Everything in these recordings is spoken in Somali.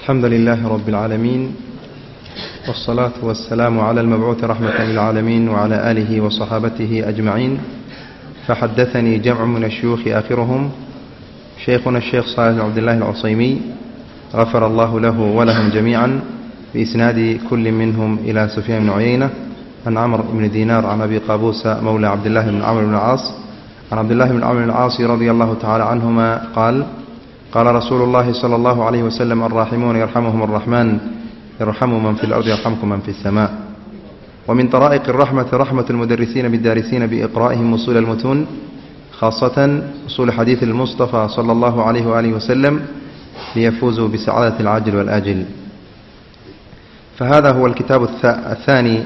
الحمد لله رب العالمين والصلاة والسلام على المبعوث رحمة للعالمين وعلى آله وصحابته أجمعين فحدثني جمع من الشيوخ آخرهم شيخنا الشيخ صالح بن عبد الله العصيمي غفر الله له ولهم جميعا بإسناد كل منهم إلى سفيان بن عيينة عن عمرو بن دينار عن أبي قابوس مولى عبد الله بن عمرو بن العاص عن عبد الله بن عمرو بن العاص رضي الله تعالى عنهما قال قال رسول الله صلى الله عليه وسلم الراحمون يرحمهم الرحمن يرحم من في الأرض يرحمكم من في السماء ومن طرائق الرحمة رحمة المدرسين بالدارسين بإقرائهم وصول المتون خاصة وصول حديث المصطفى صلى الله عليه وآله وسلم ليفوزوا بسعادة العاجل والآجل فهذا هو الكتاب الثاني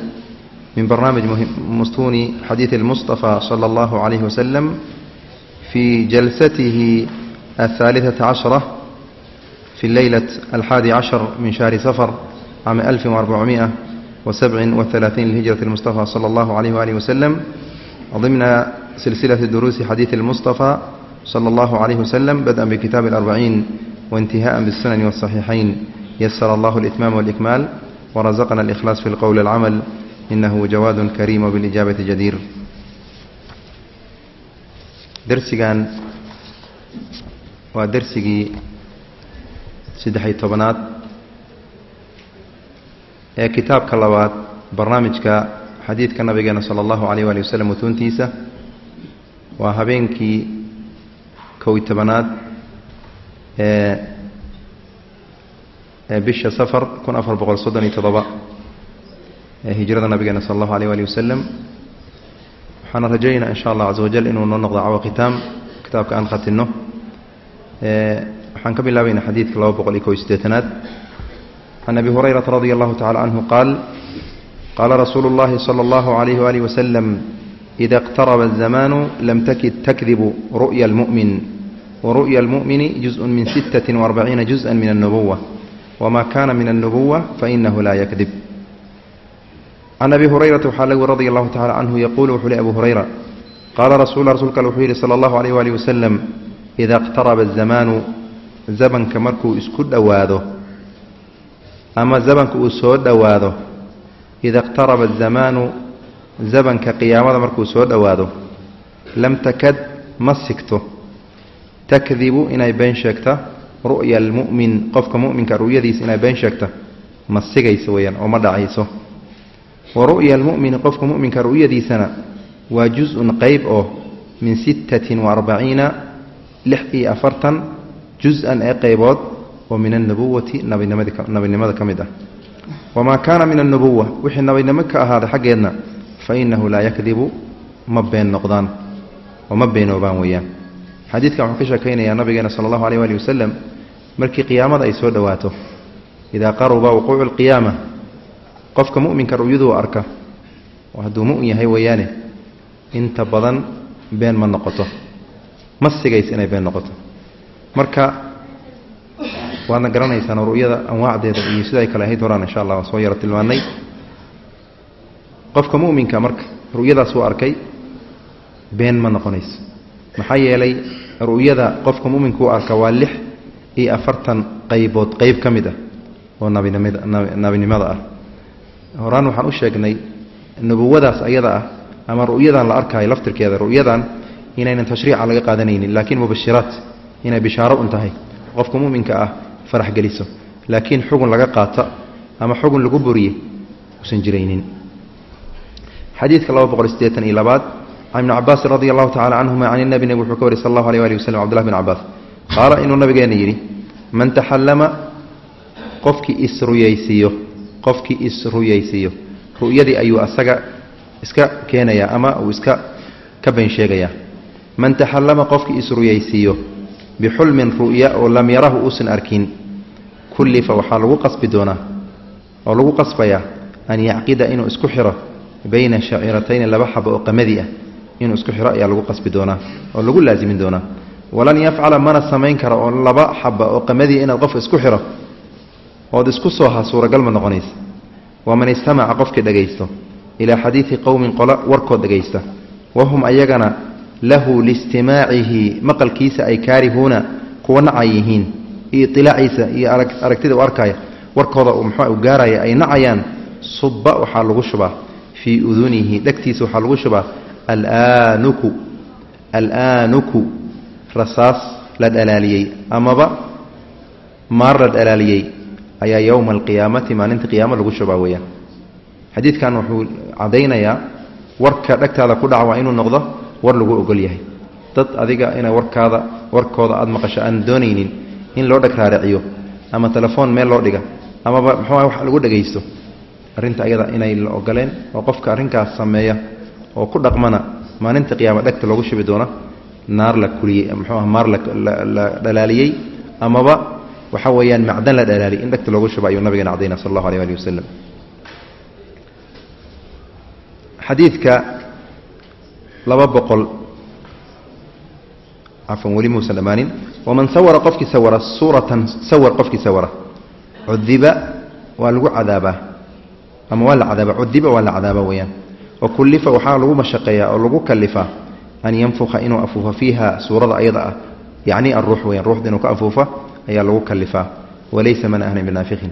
من برنامج مستون حديث المصطفى صلى الله عليه وسلم في جلسته الثالثة عشرة في الليلة الحادي عشر من شهر سفر عام 1437 للهجرة المصطفى صلى الله عليه وآله وسلم ضمن سلسلة دروس حديث المصطفى صلى الله عليه وسلم بدءا بكتاب الأربعين وانتهاء بالسنن والصحيحين يسر الله الإتمام والإكمال ورزقنا الإخلاص في القول العمل إنه جواد كريم وبالإجابة جدير درسgan waa dersigii saddex-iyo tobanaad ee kitaabka labaad barnaamijka xadiidka nabigeena sala allahu calayh waali waslem mutuuntiisa waa habeenkii kow iyo tobanaad ee ee bisha safar kun afar boqol soddon iyo toddoba ee hijrada nabigeena sala allahu alayh waali wasalam waxaana rajaynaynaa in sha allah casa wajal inuu noo noqdo cawa khitaam kitaabka aan khatinno waxaan ka bilaabayna xadiidka laba boqol iyo kow iyo siddeetanaad can abi hurayrata radi allahu tacala canhu qaal qaala rasuulu اllahi salى اllahu عalayh walih wasalam ida اqtaraba الzamanu lam takid takdibu ru'ya اlmu'min waru'ya اlmu'mini juزء min sittaة وarbaciina juزءa min الnubuwa wma kana min الnubuwa fainahu laa yakdib can abi hurayrata waxaa lagu radi allahu tacala canhu yaquulu wuxuu li abu hurayra qaala rasul rasuulka al wuxuu yidhi sala allahu alayh waalih wasalam idaa iqtaraba azamaanu zamanka markuu isku dhowaado ama zamanka uu soo dhowaado ida iqtaraba azamaanu zamanka qiyaamada markuu soo dhowaado lam takad ma sigto takdibu inay been sheegta ru'ya almu'min qofka mu'minka ru'yadiisa inay been sheegta ma sigayso weyaan oo ma dhacayso wa ru'ya almu'mini qofka mu'minka ru'yadiisana waa juz-un qeyb oo min sittatin wa arbaciina lix iyo afartan juz-an ee qeybood oo min alnubuwati nabinimada ka mid ah. Wamaa kaana min alnubuwa wixii nabinimo ka ahaaday xaggeedna fa innahu laa yakdibu ma been noqdaan oo ma beenoobaan weeyaan. Xadiidkan wuxuu ka sheekaynayaa nabigeena sala allahu aleyh waali wasalam markii qiyaamada ay soo dhowaato idaa qaruba wuquucu alqiyaama qofka mu'minka ru'yaduu arka hadduu mu'min yahay weeyaane inta badan been ma noqoto ma sigaysa inay been noqoto. Marka waadna garanaysaan ru'yada anwaacdeeda iyo sida ay kale ahayd horaan insha allah waan soo yaro tilmaannay. Qofka mu'minka marka ru'yadaas uu arkay been ma noqonayso maxaa yeelay ru'yada qofka mu'minka u arka waa lix iyo afartan qaybood qeyb ka mid ah oo nabinimada nabinimada ah. Horaan waxaan u sheegnay nubuwadaas ayada ah ama ru'yadan la arkaayo laftirkeeda ru'yadan inaynan tashriica laga qaadanaynin laakiin mubashiraat inay bishaaro un tahay qofka mu'minka ah farax geliso laakiin xugun laga qaata ama xugun lagu buriye usan jiraynin. Xadiidka laba boqol sideetan iyo labaad can ibni cabaasin radi allahu tacala canhuma can inabi nabig wuxuu ka wariy sal allahu alيh ali waslm cbdullah bn cabaas qaala inuu nabigeena yidhi man taxallama qofkii isruyaysiiyo qofkii isruyaysiiyo ru'yadii ayuu asaga iska keenayaa ama uu iska ka been sheegayaa man taxallama qofkii isruyaysiiyo bixulmin ru'ya oo lam yarahu uusan arkin kullifa waxaa lagu qasbi doonaa oo lagu qasbayaa an yacqida inuu isku xiro bayna shaciiratayni laba xaba oo qamadi ah. Inuu isku xiro ayaa lagu qasbi doonaa oo lagu laasimin doonaa. Walan yafcala mana samayn karo oo laba xaba oo qamadiya inaad qofka isku xiro ood isku soo ha suuragal ma noqonaysa waman istamaca qofkii dhagaysto ilaa xadiidi qowmin qola warkood dhagaysta. Wahum ayagana lahu liistimaacihi maqalkiisa ay kaarihuuna kuwa nacay yihiin iyo itilaaciisa iyo aragtida u arkaya warkooda muxua u gaaraya ay nacayaan subba waxaa lagu shubaa fii udunihi dhegtiisa waxaa lagu shubaa alaanuku alaanuku rasaas la dhalaaliyey amaba maar la dhalaaliyey ayaa yowma alqiyaamati maalinta qiyaamo lagu shubaa weeyaan. Xadiidkan wuxuu caddaynayaa warka dhegtaada ku dhaca waa inuu noqdo war lagu ogol yahay. Dad adiga ina warkaada warkooda aada maqasho aan doonaynin in loo dheg raariciyo ama telefoon meel loo dhiga amaba muxuuah wax lagu dhegaysto arrinta ayada inay la ogoleen oo qofka arrinkaas sameeya oo ku dhaqmana maalinta qiyaama dhegta loogu shubi doona naar la kuliyey muxuu ah maar la dhalaaliyey amaba waxa weeyaan macdan la dhalaaliyey in dhegta loogu shuba ayuu nabigeena cadayna sal allahu aleh ali wasalam xadiidka laba boqol. Cafan weli muusan dhammaanin waman sawara qofkii sawara suuratan sawar qofkii sawara. Cudiba waa lagu cadaabaa. Ama waa la cadaaba cudiba waa la cadaaba weeyaan. Wa kullifa waxaa lagu mashaqeeyaa oo lagu kalifaa an yanfuka inuu afuufo fiiha suurada ayada ah. Yacni alruux weyaan ruuxda inuu ka afuufa ayaa lagu kalifaa walaysa man ahna binaafiqin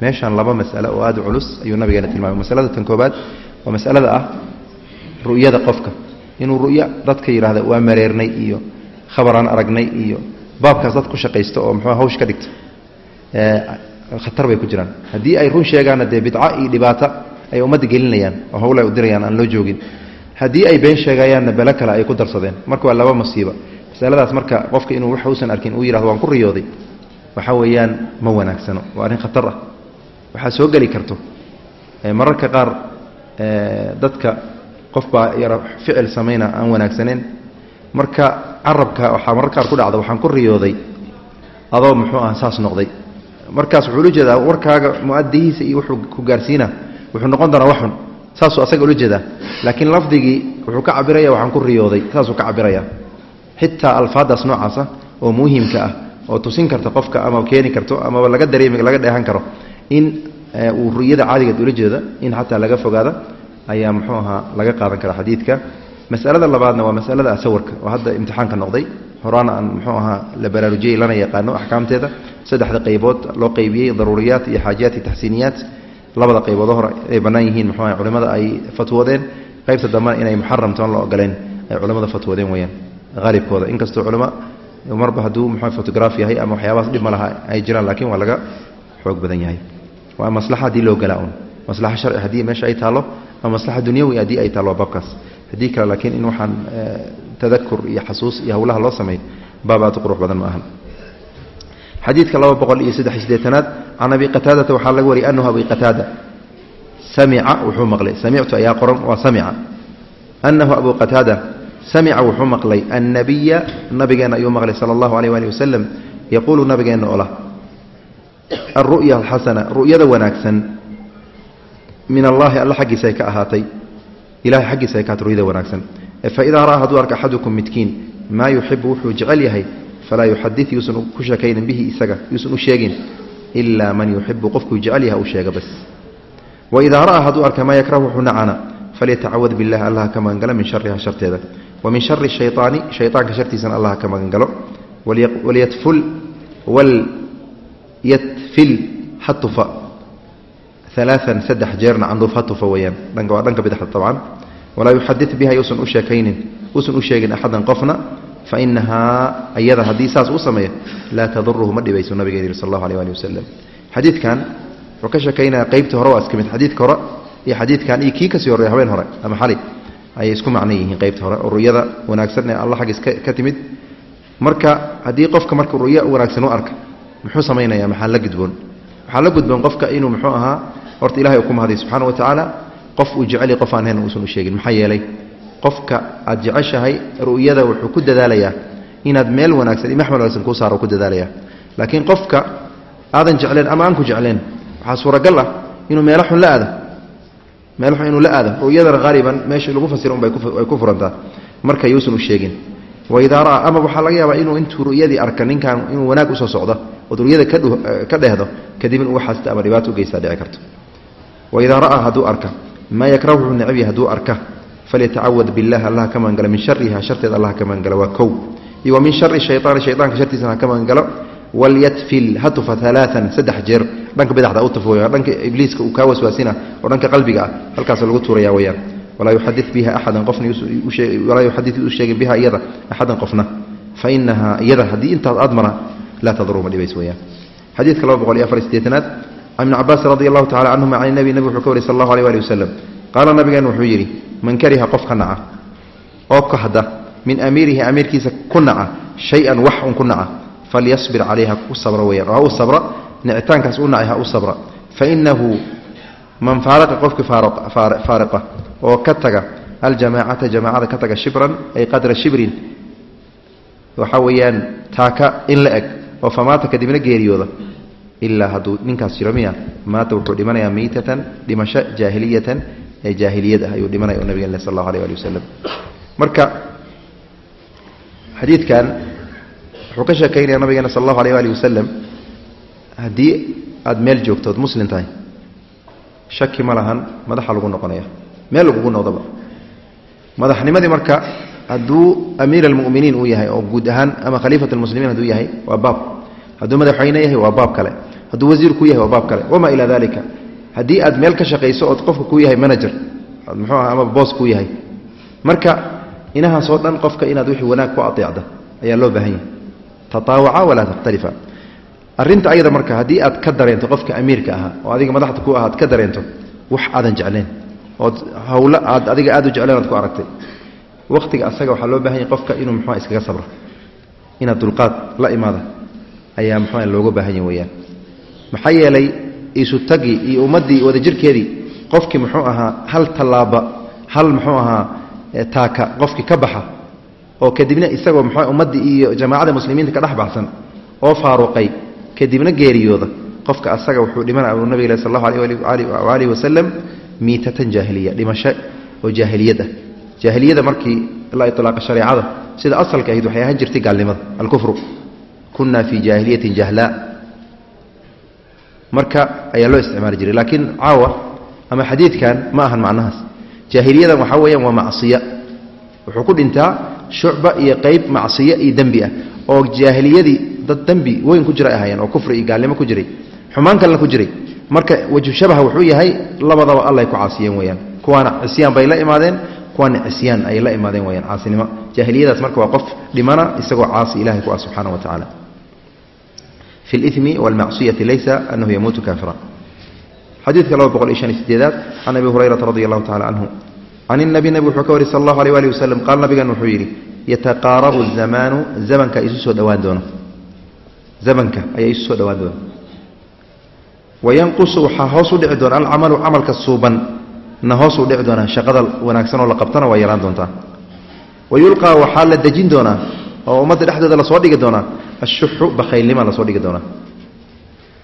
meeshaan laba mas'ale oo aada culus ayuu nabigeena tilmaamay. Masalada tan koobaad waa masalada ah ru'yada qofka inuu ru'yo dadka yidhaahda waa mareernay iyo khabaraan aragnay iyo baabkaas dad ku shaqaysto oo muxuu hawsh ka dhigta khatar bay ku jiraan. Haddii ay run sheegaanna dee bidca iyo dhibaata ay ummadda gelinayaan oo hawl ay u dirayaan aan loo joogin. Haddii ay been sheegayaanna belo kale ay ku darsadeen marka waa laba masiiba. Masaladaas marka qofka inuu wax uusan arkin uu yihahdo waan ku riyooday. Waxa weeyaan ma wanaagsano. Waa arrin khatar ah. Waxaa soo geli karto. Mararka qaar dadka qof baa yaro ficil samayna aan wanaagsaneen marka carabka waxaa mararka qaar ku dhacda waxaan ku riyooday. Adoo muxuu ah saas noqday. Markaas wuxuu ula jeedaa warkaaga muadihiisa iyo wuxuu ku gaarsiina wuxuu noqon doonaa waxun saasuu asaga ula jeedaa. Laakiin lafdigii wuxuu ka cabiraya waxaan ku riyooday. Saasuu ka cabiraya. Xitaa alfaadaas noocaasa oo muhimka ah oo tusin karta qofka ama keeni karto amaba laga dareemi laga dheehan karo in uu ruyada caadigeed ula jeeda in xataa laga fogaada ayaa muxuu ahaa laga qaadan kara xadiidka. Masalada labaadna waa masalada sawirka oo hadda imtixaanka noqday. Horaana aan muxuu ahaa la baraarujiyey lana yaqaano axkaamteeda. Saddexda qaybood loo qaybiyey daruuriyaat iyo xaajiyaat iyo taxsiiniyaat. Labada qaybood hore ay bannaan yihiin muxuu aha culimmada ay fatwoodeen. Qaybta dambena inay muxaramtoon la ogoleen ay culimmada fatwoodeen weyaan haalibkooda inkastoo culimo marba hadduu muxuu fotograaf yahay ama waxyaabahaas dhib ma ay jiraan laakiin waa laga xoog badan yahay. Waa maslaxa haddii loo galaa un maslaxa sharci haddii meesha ay taallo ama maslaxa dunyawi haddii ay taallo baabkaas haddii kale laakiin in waxaan tadakur iyo xasuus iyo howlaha loo sameey baab aad u qurux badan ma ahan. Xadiidka laba boqol iyo saddex sideetanaad can abi qataadata waxaa laga wariyay anahu abi qataada. Samica wuxuu maqlay. Samictu ayaa qoran waa samica. Anahu abu qataada. Samica wuxuu maqlay annabiya nabigeenna ayuu maqlay sala allahu aleyh waali wasalam yaquulu nabigeenna oo lah alru'ya alxasana ru'yada wanaagsan min allahi alla xaggiisa ay ka ahaatay. Ilahay xaggiisa ay ka ahaatay ru'yada wanaagsan. Faidaa ra'aa hadduu arka axadukum midkiin maa yuxibu wuxuu jecel yahay falaa yuxadid yuusan ku sheekaynin bihi isaga yuusan u sheegin ilaa man yuxibu qofkuu jecel yaha u sheega bas. Waidaa ra'aa hadduu arka maa yakrahu wuxuu nacana falyatacawad billahi allaha ka magangalo min shariha sharteeda. Wa min shari shayaani shayaanka shartiisana allaha ka magangalo. Walyatful walyatfil hatufa alaaan saddex jeerna canduuf hatufa weyaan waa dhanka bidxa abcan walaa yuxadid biha yuusan u sheegin axadan qofna fainahaa ayada haddii saas u sameeya laa taduruhu ma dhibayso nabiga yidhi sal allahu aleh ali wasalam xadiidkan wuxuu ka sheekaynaya qeybtii hore waa iska mid xadiidka hore iyo xadiidkan iyo kii ka sii horreya habeen hore ama xali ayay isku macno yihiin qeybta hore. Oo ruyada wanaagsan ee alla xaggiis ka timid marka haddii qofka marka ruya wanaagsan u arka muxuu samaynaya maxaa la horta ilahay uu ku mahadiy subxana wa tacaala qof uu jeceliy qof aan hayn uusan u sheegin. Maxaa yeelay qofka aad jeceshahay ru'yada wuxuu ku dadaalayaa. Inaad meel wanaagsan iyo maxmal wanaagsan kuu saaro ku dadaalaya laakiin qofka aadan jecleen ama aan ku waxaa suuragal ah inuu meelo xun la aado. Meel xun inuu la aado. Ru'yadana haaliban meesha lagu fasira unbay ku furantaa. Marka yuusan u sheegin. Waidaa ra'aa ama waxaa laga yaabaa inuu intuu ru'yadii arka ninkan inuu wanaag u soo socdo ood ru'yada ka dhehdo kadib in uu xasta ama dhibaato u geystaa dhici karto waidaa ra'aa hadduu arka maa yakrahu wuxuu yahay hadduu arka falyatacawad billahi allah ka magangalo min shariha sharteeda allah ka magangalo waa kow. Iyo wa min shari shayaani shayaanka shartiisana ha ka magangalo walyatfil ha tufa alaaan saddex jeer. Dhanka badaxda u tufo dhanka ibliiska uu kaa waswaasina oo dhanka qalbiga ah halkaas lagu tuuraya weyaan walaa yuxadi biha axadan qofna walaa yuxadi u sheegin biha iyada axadan qofna. Fa iyada haddii intaas aad mara laa taduru ma dhibays weyaan xadiidka laba boqol iyo afar sideetanaad can ibni cabaas radi allahu tacala canhuma can nabi nabig wuxuu ka wariy sal allahu aleh ali wasalam qaala nabigeen wuxuu yidhi man kariha qof ka naca oo kahda min amiirihi amiirkiisa ku naca shay-an wax un ku naca falyasbir calayha ku sabra weyaan oo ha u sabra nicitaankaas u nacay ha u sabra fainahu man faaraqa qofkii faariqa oo ka taga aljamaacata jamaacada ka taga shibran ay qadra shibrin waxa weeyaan taaka in la eg oo famaata kadibna geeriyooda ilaa hadduu ninkaas jiro maata wuxuu dhimanayaa miitatan dhimasho jaahiliyatan ee jaahiliyad ah ayuu dhimanaya oo nabigen sal allahu aleh ali wasalam marka xadiidkan wuxuu ka sheekaynaya nabigeena sal allahu aleh ali wasalam haddii aada meel joogto ood muslim tahay shaki ma lahan madaxa lagu noqonaya meel lagugu noqdoba. Madaxnimadii marka hadduu amiir almuminiin uu yahay oo guud ahaan ama khaliifat almuslimiin hadduu yahay waa baab hadduu madaxweyne yahay waa baab kale. Hadduu wasiir ku yahay waa baab kale. Wamaa ilaa dalika haddii aad meel ka shaqayso ood qofka ku yahay manager muxuu aha ama boos ku yahay marka inahaasoo dhan qofka inaad wixii wanaag ku ateecda ayaa loo baahan yahay. Tataawaca walaa takhtalifa arrinta ayada marka haddii aad ka dareento qofka amiirka ahaa oo adiga madaxda ku ahaad ka dareento wax aadan jecleen ood hawlo aad adiga aad u jecleen oad ku aragtay. Wakhtiga asaga waxaa loo baahan yahay qofka inuu muxua iskaga sabro. Inaad dulqaad la imaada ayaa muxua looga baahan weyaan maxaa yeelay isu tagii iyo ummaddii wadajirkeedii qofkii muxuu ahaa hal tallaaba hal muxuu ahaa taaka qofkii ka baxa oo kadibna isagoo muxua ummaddii iyo jamaacada muslimiinta ka dhex baxsan oo faaruqay kadibna geeriyooda qofka asaga wuxuu dhimana uu nabig sal allahu aleh alihi wasalam miitatan jaahiliya dhimasho oo jaahiliyad ah jaahiliyada markii la ilaaqa shareecada sida asalka ahayd waxay ahaan jirtay gaalnimada alkufru kunna fii jaahiliyatin jahlaa marka ayaa loo isticmaali jiray laakiin caawa ama xadiidkan ma ahan macnahaas. Jaahiliyadan waxaa weeyaan waa macsiya. Wuxuu ku dhintaa shucba iyo qeyb macsiyo iyo dembi ah oo jaahiliyadii dad dembi weyn ku jiray ahaayeen oo kufri iyo gaalnimo ku jiray xumaan kalena ku jiray. Marka waju shabaha wuxuu yahay labadaba allay ku caasiyeen weyaan kuwaana cisyaan bay la imaadeen kuwaana cisyaan ayay la imaadeen weyaan caasinimo. Jaahiliyadaas marka waa qof dhimana isagoo caasi ilahay ku ah subxaana wa tacaala fi limi wاlmacsiyati laysa anahu yamuutu kaafira xadiidka laba boqol iyo shan iyo sideedaad can abi hurayrata radi allahu tacala canhu can inabi nabig wuxuu ka wari sal allahu alيh ali wasalam qaal nabigan wuxuu yidhi yataqaarabu zamaanu zamanka isu soo dhowaan doono. Zamanka ayaa isu soo dhowaan doona wayanqusu waxaa hoos u dhici doona alcamalu camalka suuban na oo ummadda dhexdeeda la soo dhigi doonaa ashuxu bakhaylnima la soo dhigi doonaa.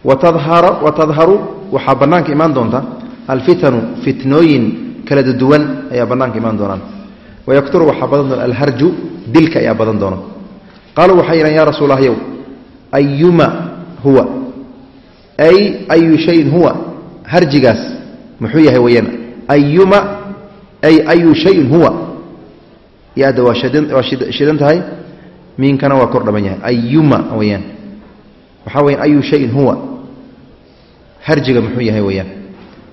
Wa tadharu waxaa bannaanka imaan doonta alfitanu fitnooyin kala duwan ayaa bannaanka imaan doonaan. Wayakturu waxaa badan doona alharju dilka ayaa badan doona qaaluu waxay yidhahan ya rasuul ahyow ayuma huwa? Ay ayu shayin huwa? Harjigaas muxuu yahay weyaan ayuma ay ayu shayin huwa? Yaada waa shidan tahay miinkana waa kor dhaban yahay. Ayuma weyaan waxaa weyaan ayu shayin huwa. Harjiga muxuu yahay weyaan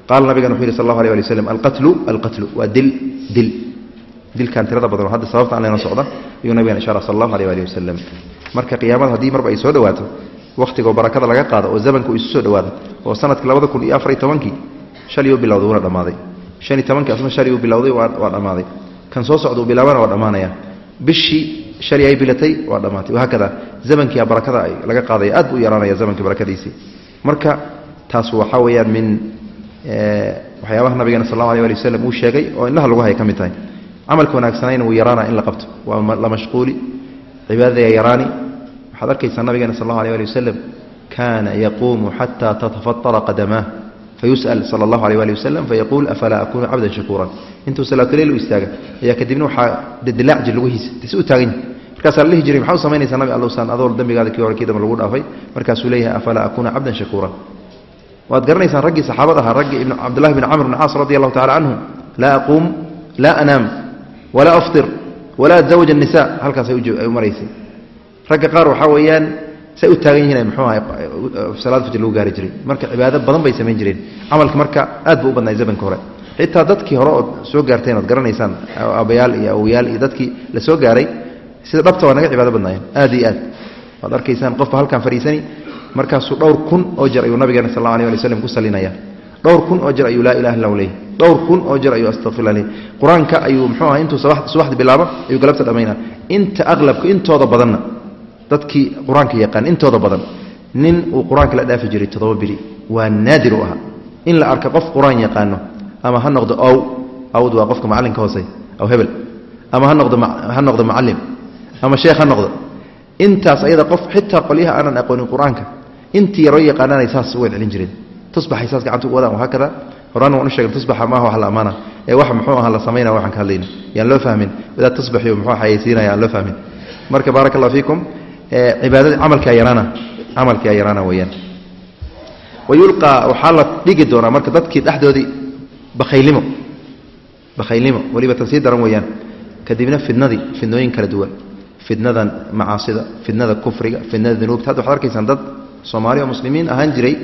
qaala nabigan wuxuu yidhi sal allahu alay ali waslam alqatlu alqatlu. Waa dil dil. Dilkan tirada badan hadda sababta aan socda ayuu nabigan ishara sal allahu aleh ali wasalam marka qiyaamada haddii marba ay soo dhawaato wakhtigoo barakada laga qaado oo zamanka uu isu soo dhawaado oo sanadka labada kun iyo afar iyo tobankii shaliyuu bilowday wuuna dhammaaday. Shan iyo tobankii asna shaliyuu bilowday waa dhammaaday. Kan soo socda uu bilaabana waa dhammaanaya. Bishii shali ay bilatay waa dhammaatay wahaakada zamankia barakada laga qaadaya aad buu yaraanaya zamankii barakadiisii marka taas waxaa weeyaan min waxyaabaha nabigeena sal allahu alay ali wasalam uu sheegay oo indhaha lagu haya ka mid tahay. Camalka wanaagsanayna wuu yaraana in la qabto. Waa la mashquuli cibaadadaya yaraani. Waxaad arkaysaa nabigeena sal allahu alay ali wasalam kaana yaquumu xata tatafatara qadamaah fayus'al sala allahu alay ali wasalam fayaquul afalaa akunu cabdan shakuuran intuu salaatuleyl u istaaga ayaa kadibna waxaa dadilac jir lugihiisa si u taagan yahay markaasaa la dhihi jiray maxaa u samaynaysaa nabi allosan adoo dembigaada kii hore kii dambe lagu dhaafay markaasuu leeyahay afalaa akuna cabdan shakuuran waad garanaysaan raggii saxaabada ahaa raggii cabdullahi bn camr bn caas radi allahu tacala canhu laa aquum laa anaam walaa aftir walaa atzawaja الnisa halkaasay u maraysay ragga qaar waxaa weeyaan say u taagan yihiin mxuu ahay salaad fajr lagu gaari jiray. Marka cibaado badan bay samayn jireen. Camalka marka aad buu u badnay zamanka hore. Xitaa dadkii hore ood soo gaarteen ood garanaysaan abayaal iyo awoyaal iyo dadkii la gaaray sida dhabta waa naga cibaado badnaayeen aad iyo aad. Waad arkaysaan qofba halkaan fadhiisani markaasuu dhowr kun oo jer ayuu nabigeena sal alla alay ali ku salinaya dhowr kun oo jer ayuu laa ilaha illa leey dhowr kun oo jer ayuu astaqfirla leey qur'aanka ayuu mxuu aha intuu subaxda bilaabo ayuu galabta dhammaynaa. Inta aqlabka intooda badanna dadkii qur'aanka yaqaan intooda badan nin uu qur'aanka la dhaafi jiray toddoba biri waa naadir u ahaa in la arka qof qur'aan yaqaano ama ha noqdo ow awd waa qofka macallinka hoose aw hebel ama ha noqdo macallim ama sheekh ha noqdo. Intaas ayada qof xitaa qolyaha aanan aqoonin qur'aanka intii yaroo yaqaanaanay saas u celcelin jireen. Tusbaxay saas gacanta u wadaan wahaakada horaan waan u tusbaxa maaha wax la ammaana ee wax muxuu aha la samaynaya waxaan ka hadlayna. Yaan loo fahmin. Wadaad tusbaxiyo muxuu xayaysiinaya aan loo fahmin. Marka baaraka allah fiikum wayulqaa waxaa la dhigi doonaa marka dadkii dhexdoodii bakhaylnimo bakhaylnimo weliba tan sii daran weeyaan. Kadibna fidnadii fidnooyin kala duwan. Fidnada macaasida fidnada kufriga fidnada dunuubta. Hadda waxad arkaysaan dad soomaali oo muslimiin ahaan jiray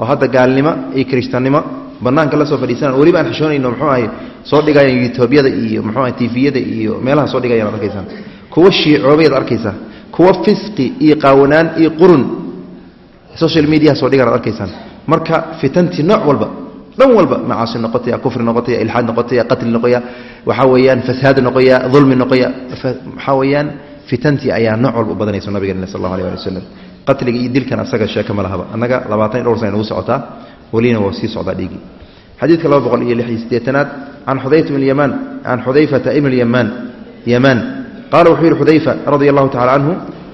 oo hadda gaalnimo iyo kirishtaannimo banaanka la soo fadhiisanaan weliba aan xishoonayno muxuu ahay soo dhigayaan yutoobiyada iyo muxuu ahay tifiyada iyo meelaha soo dhigayaan arkaysaan. Kuwa shiicoobayaad arkaysaa kuwa fisqi iyo qaawanaan iyo qurun. Social mediaha soo dhigaan ad arkaysaan. Marka fitantii nooc walba dhan walba macaasi noqotaya kufri noqotaya ilxaad noqotaya qatli noqoya waxaa weeyaan fasaad noqoya dulmi noqoya waxaa weeyaan fitantii ayaa nooc walba u badanayso nabigeena sal allahu alay ali wasalam qatliga iyo dilkan asaga sheeko ma lahaba annaga labaatan iyo dhowr sana nagu socotaa welina waa sii socdaa dhiigii xadiidka laba boqol iyo lix iyo siddeetanaad can xudayfa ibn yamaan can xudayfata ibn yamaan yamaan qaala wuxuu yihi xudayfa radia allahu tacala canhu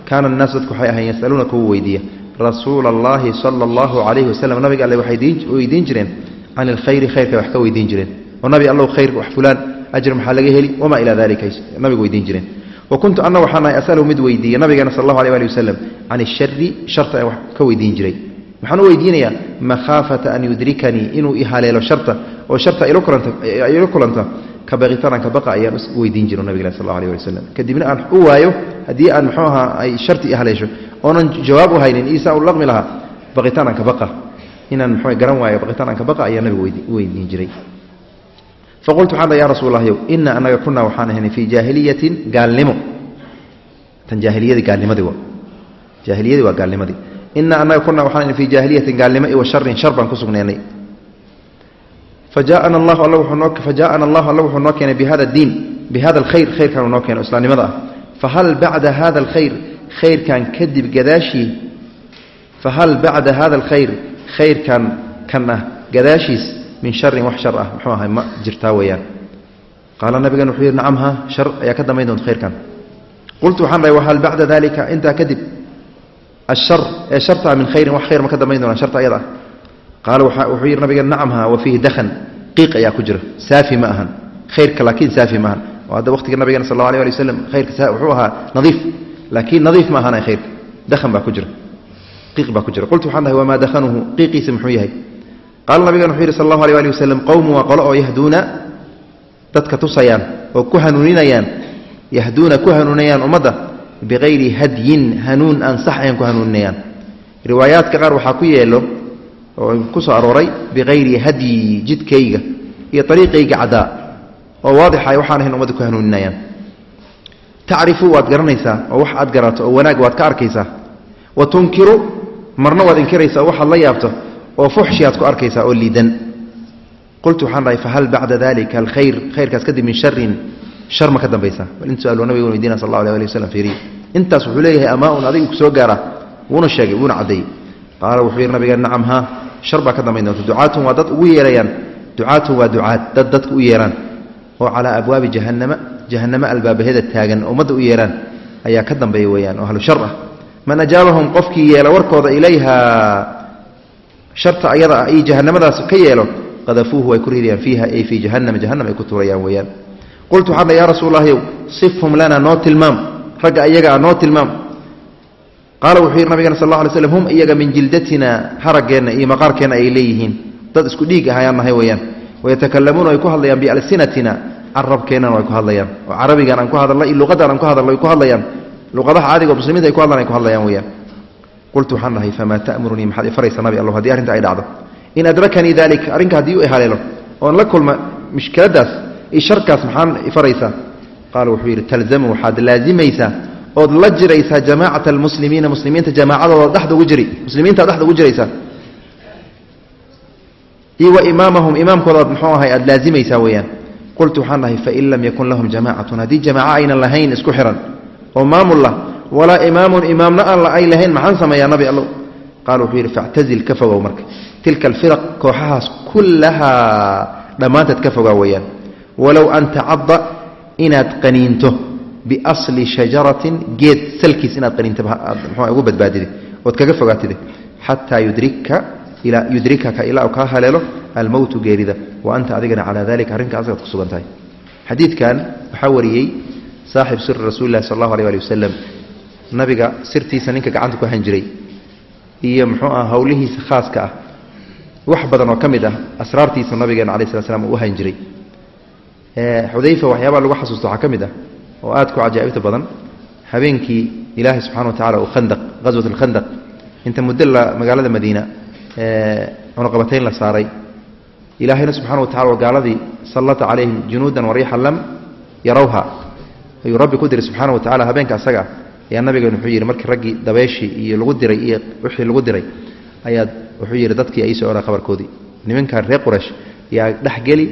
kaana annaas dadku waxay ahayn yasaluuna kuwa weydiiya rasuula allahi sala allahu calayhi wasalam nabiga alle waxay weydiin jireen can alkhayri khayrka wax ka weydiin jireen oo nabi allow khayr wax fulaan ajr maxaa laga heli wamaa ilaa dalika nabiga weydiin jireen wa kuntu ana waxaan ahay asalu mid weydiiya nabigeena sal allahu alay ali wasalam can ishari sharta aan wax ka weydiin jiray maxaan u weydiinayaa makhaafata an yudrikanii inuu i haleelo sharta oo sharta ila kulanta ka baqitaan ka baqa ayaan weydiin jiro nabigena sal ali wasalam kadibna aan u waayo haddii aan muxuu ahaa ay sharti haleesho oonan jawaab u haynin iisaa u laqmi lahaa baqitaan aan ka baqa inaan mxuu garan waayo baqitaan aan ka baqa ayaa nabiga weydiin jiray. Faqultu waxaan ya rasuul lahyow ina anaga kunaa waxaan ahaynay fii jaahiliyatin gaalnimo. Tan jaahiliyadii gaalnimadii wa jaahiliyadii waa gaalnimadii ina anaga kunaa waxaan ahaynay fii jaahiliyatin gaalnimo iyo wa sharin shar baan ku sugnaynay fajaana allahu alla wuxuu noo keenay bihada diin bihada alkhayr khayrkan uu noo keenay islaamnimada ah fahal bacda hada alkhayr khayrkan kadib gadaashii fahal bacda hada alkhayr khayrkan kan ah gadaashiis min sharin wax shar ah muxuu ahay ma jirtaa weeyaan qaala nabigan wuxuu yidhi nacam ha shar ayaa ka dambayn doonta khayrkan qultu waxaan dhahay wahal bacda dalika intaa kadib ashar ee shartaa min khayrin wax khayr ma ka dambayn doonaa sharta ayada ah qaala wuxuu yidhi nabigan nacam ha wa fiihi dakhan. Qiiq ayaa ku jira. Saafi ma ahan. Khayrka laakiin saafi ma ahan. Oo hadda waqtiga nabigana sal allahu alay wasalam khayrka wuxuu ahaa nadiif. Laakiin nadiif ma ahanay khayrka. Dakhan baa ku jira. Qiiq baa ku jira. Qultu waxaan dhahay wamaa dakhanuhu? Qiiqiisa muxuu yahay. Qaala nabigan wuxuu yidhi sal allahu alay ali wasalam qowmu waa qolo oo yahduuna dadka tusayaan oo ku hanuuninayaan yahduuna ku hanuuninayaan ummadda bikayri hadyin hanuun aan sax ayan ku hanuuninayaan. Riwaayaadka qaar waxaa ku yeelo oo ku soo arooray bikayri hadyi jidkayga iyo ariiqayga caddaa. Oo waadixay waxaan ahayn ummadda ku hanuuninayaan. Tacrifu waad garanaysaa oo wax aad garato oo wanaag waad ka arkaysaa. Wa tunkiru marna waad inkiraysaa oo waxaad la yaabto oo fuxshi aad ku arkaysaa oo liidan. Qultu waxaan dhahay fahal bacda dalika alkhayr? Khayrkaas kadib min sharin shar ma ka dambaysa. Bal su'aal nabiga weydiina sal allahu alay wasalam fiiriy intaas wuxuu leeyahay amaa-un adigu ku soo gaara. Wuuna sheegay wuuna caddeeyey. Qaala wuxuu yidhi nabiga nacam haa shar baa ka dambayn ducaatun waa dad ugu yeerayaan. Ducaatun waa ducaad dad dadka u yeeraan. Oo calaa abwaabi jahannama jahannamo albaabaheeda taagan ummadda u yeeraan ayaa ka dambeeya weeyaan oo ahlu shar ah. Man ajaabahum qofkii yeela warkooda ilayha sharta ayada ah iyo jahanamadaas ka yeelo qadafuuhu way ku ridayaan fiiha ay fii jahannama jahannam ay ku tuurayaan weeyaan. Qultu waxaan ya rasuul allahyow sifhum lana noo tilmaam. Ragga iyaga ah noo tilmaam qaala wuxuu yidhi nabigana sal alla alay hum iyaga min jildatina haraggeenna iyo maqaarkeenna ay leeyihiin. Dad isku dhiig ah ayaan nahay weeyaan. Wayatakallamuuna way ku hadlayaan bialsinatina carabkeennana way ku hadlayaan. Oo carabigan aan ku hadalna iyo luqadan aan ku hadalno way ku hadlayaan. Luqadaha caadiga oo muslimiinta ay ku hadlaan ay ku hadlayaan weeyaan. Qultu waxaan dhahay famaa ta'murunii maxaad ifaraysa nabi allow haddii arrinta ay dhacdo? In adrakanii dalik arrinka haddii u haleelo oon la kulma mushkiladaas iyo sharkaas maxaan ifaraysaa qaala wuxuu yidhi talzamu waxaad laazimaysaa ood la jiraysaa jamaacata almuslimiina muslimiinta jamaacadooda dhexda ugu jiri muslimiintaad dhexda ugu jiraysaa iyo wa imaamahum imaamkooda ood muxuu ahay aada laazimaysaa weeyaan. Qultu waxaan dhahay fain lam yakun lahum jamaacatun. Haddii jamaaco aynan lahayn isku xihan oo maamul lah walaa imaamun imaamna aan ay lahayn maxaan sameeyaa nabi allow? Qaala wuxuu yidhi factazil ka fogow marka. Tilka alfiraq kooxahaas kullahaa dhammaanteed ka fogaa weeyaan. Walow an tacadda inaad qaniinto biasli shajaratin geed salkiis inaad mxua ugu badbaadide ood kaga fogaatide xataa yudrika yudrikaka ilaa kaa haleelo almowtu geerida wa anta adigana calaa dalika arrinka asagaad ku sugan tahay. Xadiidkan waxaa wariyey saaxib siri rasuuli sal allahu aleh ali wasalam nabiga sirtiisa ninka gacanta ku han jiray iyo muxuu ah howlihiisa khaaska ah. Wax badan oo ka mid ah asraartiisa nabigeena alai slat slam uu u jiray. Xudayfa waxyaabaa lagu xasuusta waxaa ka mid ah oo aad ku cajaa'ibta badan habeenkii ilaahay subxana wa tacala uu khandaq ghaswat alkhandaq inta muddo la magaalada madiina cunuqabatayn la saaray. Ilaahayna subxana wa tacala gaaladii sallata calayhim junuudan wariixan lam yarawha. Ayuu rabbi ku diray subxaana wa tacala habeenka asaga ayaa nabigeenu wuxuu yidhi markii raggii dabeeshii iyo lagu diray iyo wixii lagu diray ayaad wuxuu yidhi dadkii ay soo oraa khabarkoodii. Nimankan reer quraysh yaa dhexgeli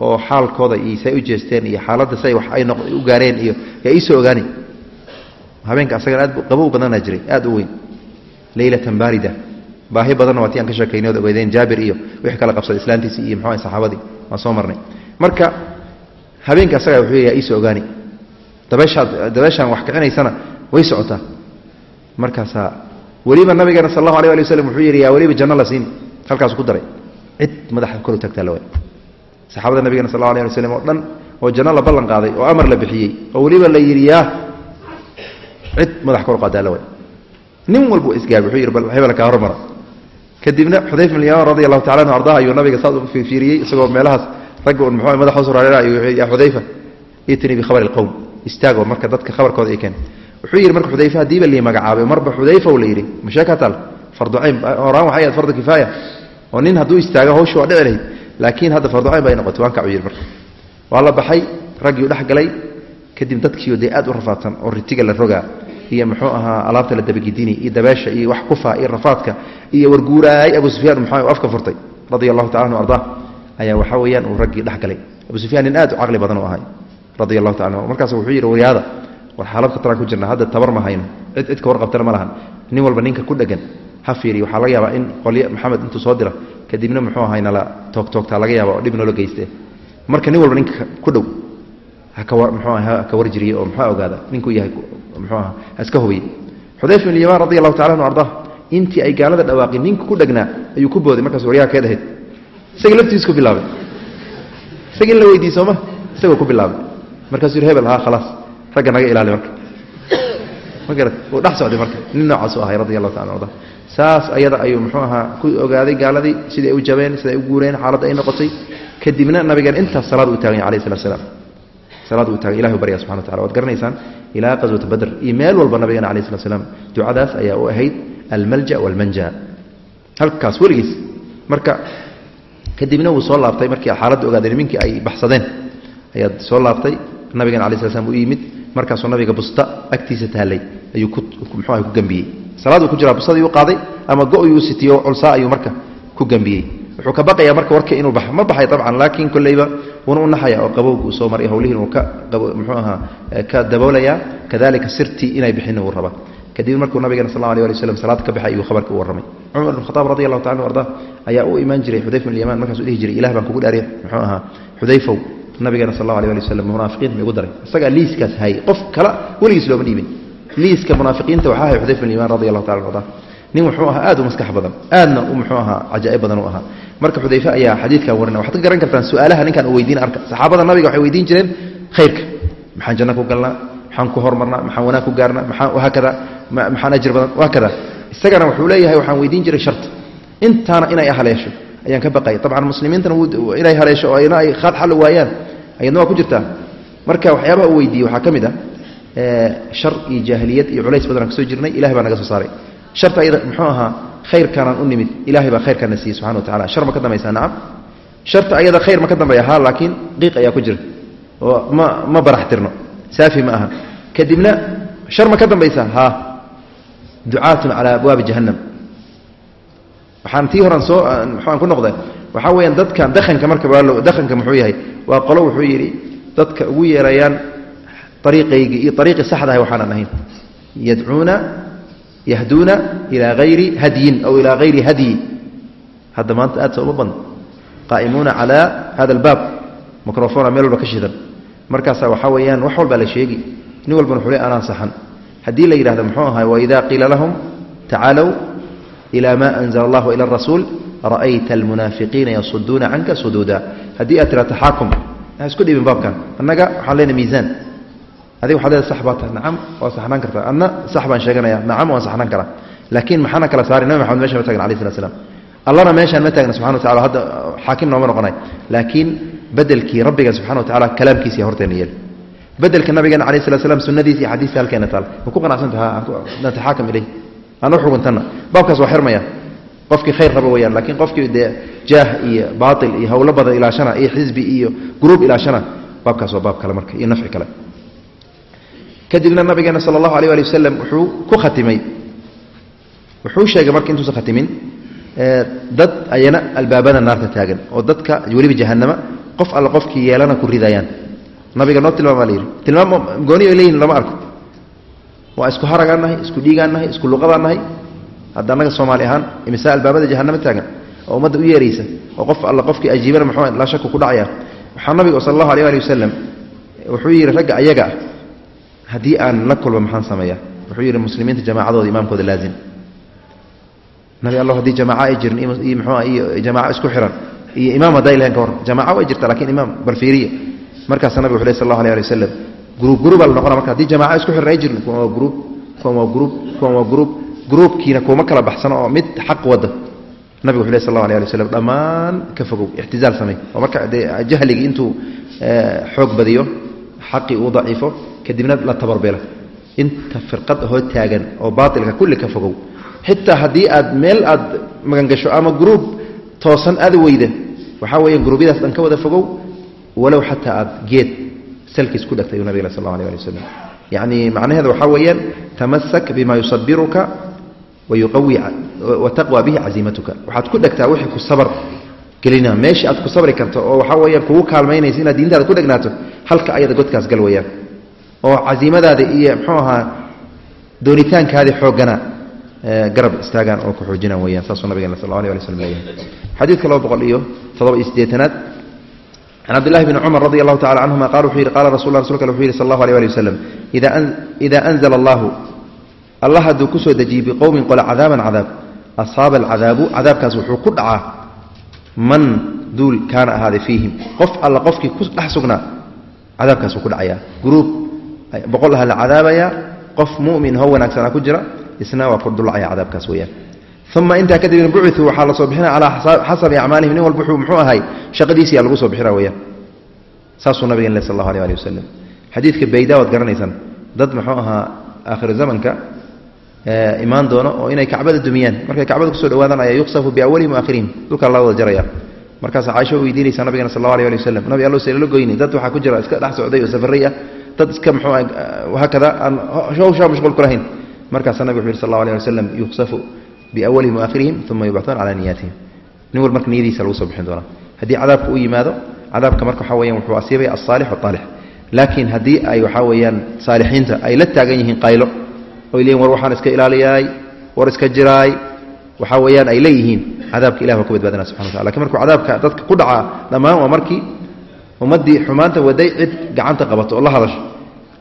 oo xaalkooda iyo say u jeesteen iyo xaaladda say wax ay u gaareen iyo yaa iisoo ogaani. Habeenka asagana aad qabow badanaa jiray aad u weyn. Leylatan baarida. Baahi badanna waa ti aan ka sheekaynay od ogeydeen jaabir iyo wixii kala qabsaday islaantiisii iyo muxuu saxaabadii. Waan soo marnay. Marka habeenka asaga wuxuu yaa iisoo ogaani. Dabeeshaad dabeeshaan wax kicinaysana way socotaa. Markaasaa weliba nabigeena sal allahu alay ali waslm wuxuu yidhi yaa weliba janno la siini halkaasu ku daray. Cid madaxa kor u tagtaa la waay saxaabada nabigena sal alay slm oo dhan oo janno la ballan qaaday oo amar la bixiyey oo weliba la yidhi yaa cid madax kor u qaadaa la waay nin walba u wuxuu yidhi bal hebel kaa hormara kadibna xudayfa bin yaman radi allahu tacala anhu ardaha ayuu nabiga saas u fiiriyey isagoo meelahaas ragga un muxuu madax hoos raarera ayuu yaa xudayfa itnii bikhabari alqowm istaagoo marka dadka khabarkooda ay keen. Wuxuu yidhi marka xudayfa haddiiba lii magacaabay marba xudayfa la yidhi masheeka tal farducayn horaan waxay ahayd fardu kifaaya oo nin hadduu istaago hawsha waa dhici lahayd laakiin hadda farducayn bay noqotay waan kacu yidhi marka. Waa la baxay raggii u dhex galay kadib dadkiio dee aad u rafaadsan oo ritiga la rogaa iyo muxuu ahaa alaabta la dabagidini iyo dabeesha iyo wax kufa iyo rafaadka iyo warguuraay abu sufyaan muxuu afka furtay radia allahu tacala anhu ardaa ayaa waxaa weeyaan uu raggii dhex abu sufyaan nin aad u caqli badan u ahay radia allahu tacala anhu. Markaas wuxuu yidhi waryaada war xaalad khataraan ku jirna hadda tabar ma hayno cid cid ka warqabtana ma lahan nin walba ninka ku dhegan ha fiiriy waxaa laga yaabaa in qolyo maxamed intuu soo dira kadibna muxuu ahay nala toogtoogtaa laga yaaba oo dhib noola geyste marka nin walba ninka ku dhow haka mxuu aha haka warjiriye oo muxua ogaada ninkuu yahay muxuu aha haska hubiye xudayfa bin yamaan radi allahu tacala anhu ardaa intii ay gaalada dhawaaqin ninka ku dhegnaa ayuu ku booday markaas waryaha keed ahayd. Isaga laftiis ku bilaabay. Isaga in la weydiiy sooma isagoo ku bilaabay. Markaasuu hebel haa khalaas ragga naga ilaali marka ma garat uu dhex socday marka nin noocaasuu ahay radi allahu tacala arda saas ayada ayuu muxuu ahaa ku ogaaday gaaladii siday u jabeen siday u guureen xaaladda ay noqotay. Kadibna nabigeen intaas salaad uu taaganya alayh salat slam salaad uu taagay ilahi u barya subxana wa tacala waad garanaysaan ilaa qaswata badr. Iyo meel walba nabigeena alayh slat slam ducadaas ayaa soo laabtay nabigeena alai slat slam u yimid. Markaasuu nabiga busta agtiisa taallay ayuu ku gambiyey. Salaaduu ku jiraa bustadii u qaaday ama go-yuu sitiyo culsaa ayuu marka ku gambiyey. Wuxuu ka baqayaa marka warka inuu baxo ma baxay dabcan laakiin kolleyba wuuna u naxaya oo qabowga soo maray howlihiin uu ka muxuu ahaa ka daboolayaa kadalika sirtii inay bixin uu raba kadib markuu nabigeena sal alay ali waslam salaad ka baxay ayuu khabarka u warramay. Cumar ibn radi allahu taala arda ayaa u imaan jiray xudayfa bin yamaan markaasuu dhihi jiray ilah baan kugu dhaariya muxuu ahaa. Xudayfow nabigeena sal allahu alay ali wasalam munaafiqiin ma igu daray. Isagaa liiskaas hayay qof kale weligiis looma dhiibin. Liiska munaafiqiinta waxaa hay xudayfa yamaan radi allahu anu arda nin wuxuu ahaa aad u maskax badan aadna muxuu ahaa cajaa'ib badan u ahaa. Marka xudayfe ayaa xadiidkan warina waxaad ka garan kartaan su'aalaha ninkaan uu weydiin arka. Saxaabada nabiga waxay weydiin jireen khayrka maxaan janno ku galnaa maxaan ku hormarnaa maxaan wanaag ku gaarnaa maxaan wahaakada maxaan ajir badan wahaakada isagana wuxuu leeyahay waxaan weydiin jiray sharta intaana inay haleesho ayaan ka baqaya dabcan muslimiintana inay haleesho oo ayna ay khaad xalli waayaan. Ayadna waa ku jirtaa marka waxyaabaha uu weydiiyey waxaa ka mid ah shar iyo jaahiliyad iyo culays badan aan ka soo jirnay. Ilahay baa naga soo saaray. Sharta ayada muxuu ahaa khayrkaanaan u nimid ilahay baa khayrkaana siiyey subxana wa tacala shar ma ka dambaysaa? Nacam sharta ayada khayr ma ka dambeeya haa laakiin qiiq ayaa ku jira. Oo ma ma barax tirno. Saafi ma aha. Kadibna shar ma ka dambaysaa? Haa. Ducaatun calaa abwaabi jahannam waxaan tii horan soo muxuaan ku noqday. Waxaa weeyaan dadkan dakhanka marka dakhanka muxuu yahay waa qolo wuxuu yidhi dadka ugu yeerayaan ariiqaygii iyo ariiqii saxdahay waxaanan ahayn. Yadcuuna yahduuna ilaa hayri hadyin aw ilaa hayri hadyi. Hadda maanta aad sooma badno qaa'imuuna calaa hada albaab. Microfona meel walba ka shidan. Markaasaa waxaa weeyaan wax walbaa la sheegi. Nin walbana wuxuu le anaan saxan. Haddii la yidhahdo muxuu ahay waidaa qiila lahum tacaalow ila ma anzla allah ila rasuul ra'ayta almunaafiqiina yasuduuna canka suduuda haddii aad tira taxaakum ha isku dhibin baabkan annaga waxaan leenahay miisaan adiga waxaad leedahay sax baa tahay nacam waa saxnaan kartaa adna sax baan sheeganaya nacam waan saxnaan karaa laakiin maxaana kala saari nabi maxamed meesha ma tagna alayh slat slam allana meeshaan ma taagna subxana wa tacala hadda xaakim nooma noqonay laakiin bedelkii rabbiga subxana wa tacala kalaamkiisiya horteena yeel bedelka nabigeena alayh slat slam sunadiisa iyo xadiista halkeena taal ma ku qanacsantaha nataxaakam ileyh xuguntanna baabkaas waa xirmaya. Qofkii khayr raba weyaan laakiin qofkii dee jaah iyo baail iyo howlo badan ilaashana iyo xisbi iyo gruub ilaashana baabkaas waa baab kale marka iyo nafci kale. Kadibna nabigeena sala allahu alay ali wasalam wuxuu ku khatimay. Wuxuu sheegay marka intuusan khatimin dad ayana albaabada naarta taagan oo dadka weliba jahanama qof alla qofkii yeelana ku ridayaan nabiga noo tilmaama la yidhi tilmaam gooni ay leeyihiin lama arko waa isku haragaan nahay isku dhiigaan nahay isku luqadaan nahay. Hadda annaga soomaali ahaan imise albaabada jahanamo taagan oo ummadda u yeeraysa oo qof alla qofkii ajiibana muxuu laa shaku ku dhacaya waxaa nabiga sala allahu alay ali wasalam wuxuu yidhi ragga ayaga ah haddii aan la kulmo maxaan sameeyaa? Wuxuu yidhi muslimiinta jamaacadooda imaamkooda laazim. Nabi allah haddii jamaaca ay jirin iyo muxuua isku xiran iyo imaam hadday lahayn ka hor jamaaca way jirta lakiin imaam bal fiiriya markaasa nabig wuxu ley sal allahu alay ali wasalam gruub gruubaa la noqona marka haddii jamaaca isku xiran ay jirin kuwan waa gruub kuwan waa gruub kuwan waa gruub gruubkiina kuuma kala baxsano oo mid xaq wada. Nabig wuxu ley sal allahu alay ali dhammaan ka fogow ixtizaal samey oo marka dee intuu xoog badiyo xaqii uu daciifo kadibna la tabarbeelo inta firqad ahoo taagan oo baailka kulli ka fogow. Xitaa haddii aad meel aad magangasho ama gruub toosan aad weyda waxaa weeyaan gruubyadaas dhan ka wada fogow walow xataa aad geed salkiis ku dhagtay ayuu nabig sal alla alay ali wasalam yacni macnaheeda waxaa weeyaan tamasak bima yusabiruka wayuqawi wa taqwa bihi caziimatuka. Waxaad ku dhegtaa wixii ku sabar gelina meeshii aad ku sabri karto oo waxaa weeyaan kugu kaalmaynaysa inaad diintaada ku dhegnaato halka ayada godkaas gal weyaan oo casiimadaada iyo mxuu ahaa doonitaankaadi xooggana garab istaagaan oo ku xoojinaan weyaan saasuu nabigeen sal alay ali slm leeyahay. Xadiidka laba boqol iyo toddoba iyo siddeetanaad can cabdillahi bni cumar radi allahu tacala canhuma qala wuxuu yidhi qala rasul rasulka wuxuu yidhi sal allahu alay ali wasalam ida anzla allahu allah hadduu ku soo dejiyey biqowmin qole cadaaban cadaab asaaba alcadaabu cadaabkaas wuxuu ku dhacaa man duul kaana ahaaday fiihim qof alla qofkii ku dhex sugnaa cadaabkaas wuu ku dhacayaa gruub boqol aha la cadaabayaa qof mumin ho wanaagsanaa ku jira isna waa ku dulacaya cadaabkaas weyaan uma intaa kadibna buciuu waxaa la soo bixina calaa xasabi acmaalihim nin walba muxuu ahay shaqadiisiyaa lagu soo bixina weyaan saasuu nabigen le sal allahu alay ali wasalam xadiidka bayda waad garanaysaan dad muxuu ahaa aakhiru zamanka imaan doono oo inay kacbada dumiyaan markay kacbada ku soo dhawaadaan ayaa yuqsafu biawalihim waakhirihim dhulkaa la wada jaraya markaas caaisho weydiinaysa nabigana sal alla alay ali wasalam nabi allo selala goyni dad waxaa ku jira iska dhex socday oo safaray ah dad iska mxuu haakada aan hawshaa mashquul ku lahayn markaasaa nabig wuxu sal alla alay ali wasalam yuqsafu biawalihim waakhirihim uma yubcatuuna calaa niyaatihim nin wal marka niyadiisa lagu soo bixin doonaa haddii cadaabka u yimaado cadaabka marka waxaa weyan wuxuu asiibaya alsaalix waalix laakiin haddii ay waxaa weeyaan saalixiinta ay la taagan yihiin qaylo oy leeyihiin war waxaan iska ilaaliyaay war iska jiraay waxaa weeyaan ay leeyihiin cadaabka ilah waa ka badbaadana subxana watala laakiin markuu cadaabka dadka ku dhacaa dhammaan waa markii ummaddii xumaanta waday cid gacanta qabato oo la hadasho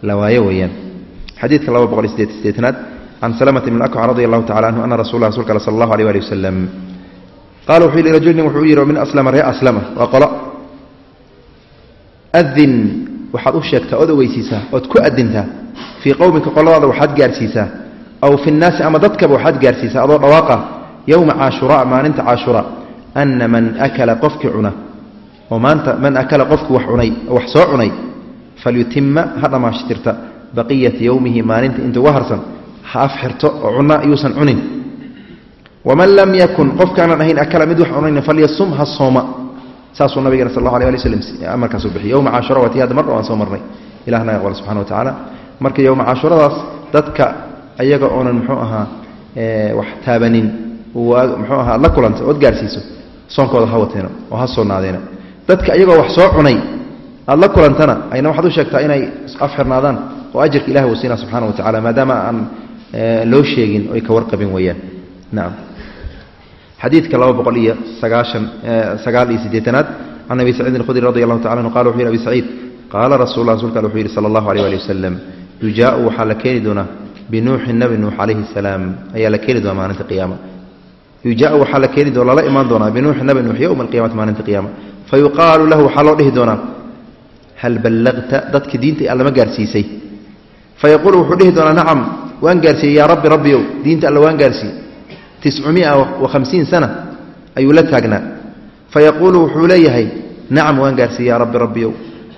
la waayo weeyaan xadiidka laba boqol iyo sideed sideetanaad can salamata bn akwac radi allahu tacala canhu ana rasul rasulka al sala allahu alيh ali wasalam qaala wuxuu yihi rajulnin wuxuu yidhi min aslama ree aslama waa qolo adin waxaad u sheegtaa ood ogeysiisaa ood ku adintaa fii qowmika qoladaada waxaad gaarsiisaa aw fi nnaasi ama dadkaba waxaad gaarsiisaa adoo dhawaaqa yowma caashuraa maalinta caashuraa ana man akala qofkii cuna oo maanta man akala qofkii wax cunay oo wax soo cunay falyutima ha dhammaashtirta ha afxirto oo cunna yuusan cunin. Waman lam yakun qofkaanan ahayn akala mid wax cunayn falyasum ha sooma. Saasuu nabigana sal allahu alay ali waslm amarkaasuu bixiy yowma caashura waa tii hadda mar dhawaan soo marnay ilahna aqbal subxana wa tacaala. Marka yowma caashuradaas dadka ayaga oonan muxuu ahaa wax taabanin muxuu ahaa la kulanta ood gaarsiiso soonkooda ha wateena oo ha soonaadeena dadka iyagoo wax soo cunay aad la kulantana ayna waxaad u sheegtaa inay afxirnaadaan oo ajarka ilahi uu siinaa wa tacala maadaama aan loo sheegin oy ka warqabin weeyaan. Nacam xadiidka laba boqol iyo sagaashan sagaal iyo siddeetanaad can abi saciidin alkhudri radi allahu tacala anhu qala wuxu yhi abi saciid qaala rasul la rasulka wuxuu yidhi sala allahu aleyh ali wasalam yujaau waxaa la keeni doonaa binuuxi nabi nuux calayhi salaam ayaa la keeni doonaa maalinta qiyaama. Yujaau waxaa la keeni doona lala imaan doonaa binuuxi nabi nuux yowma alqiyamati maalinta qiyaama. Fa lahu waxaa loo dhihi doonaa hal ballaqta dadka diinta allama gaarsiisay fa yaquulu wuxuu dhihi doonaa nacam waan gaarsiiyey yaa rabbi rabbiyow diinta alla waan gaarsiiyey tiscumia wa hamsiin sana ayuu la taagnaa fa yaquulu wuxuu leeyahay nacam waan gaarsiiyey yaa rabbi rabbiyow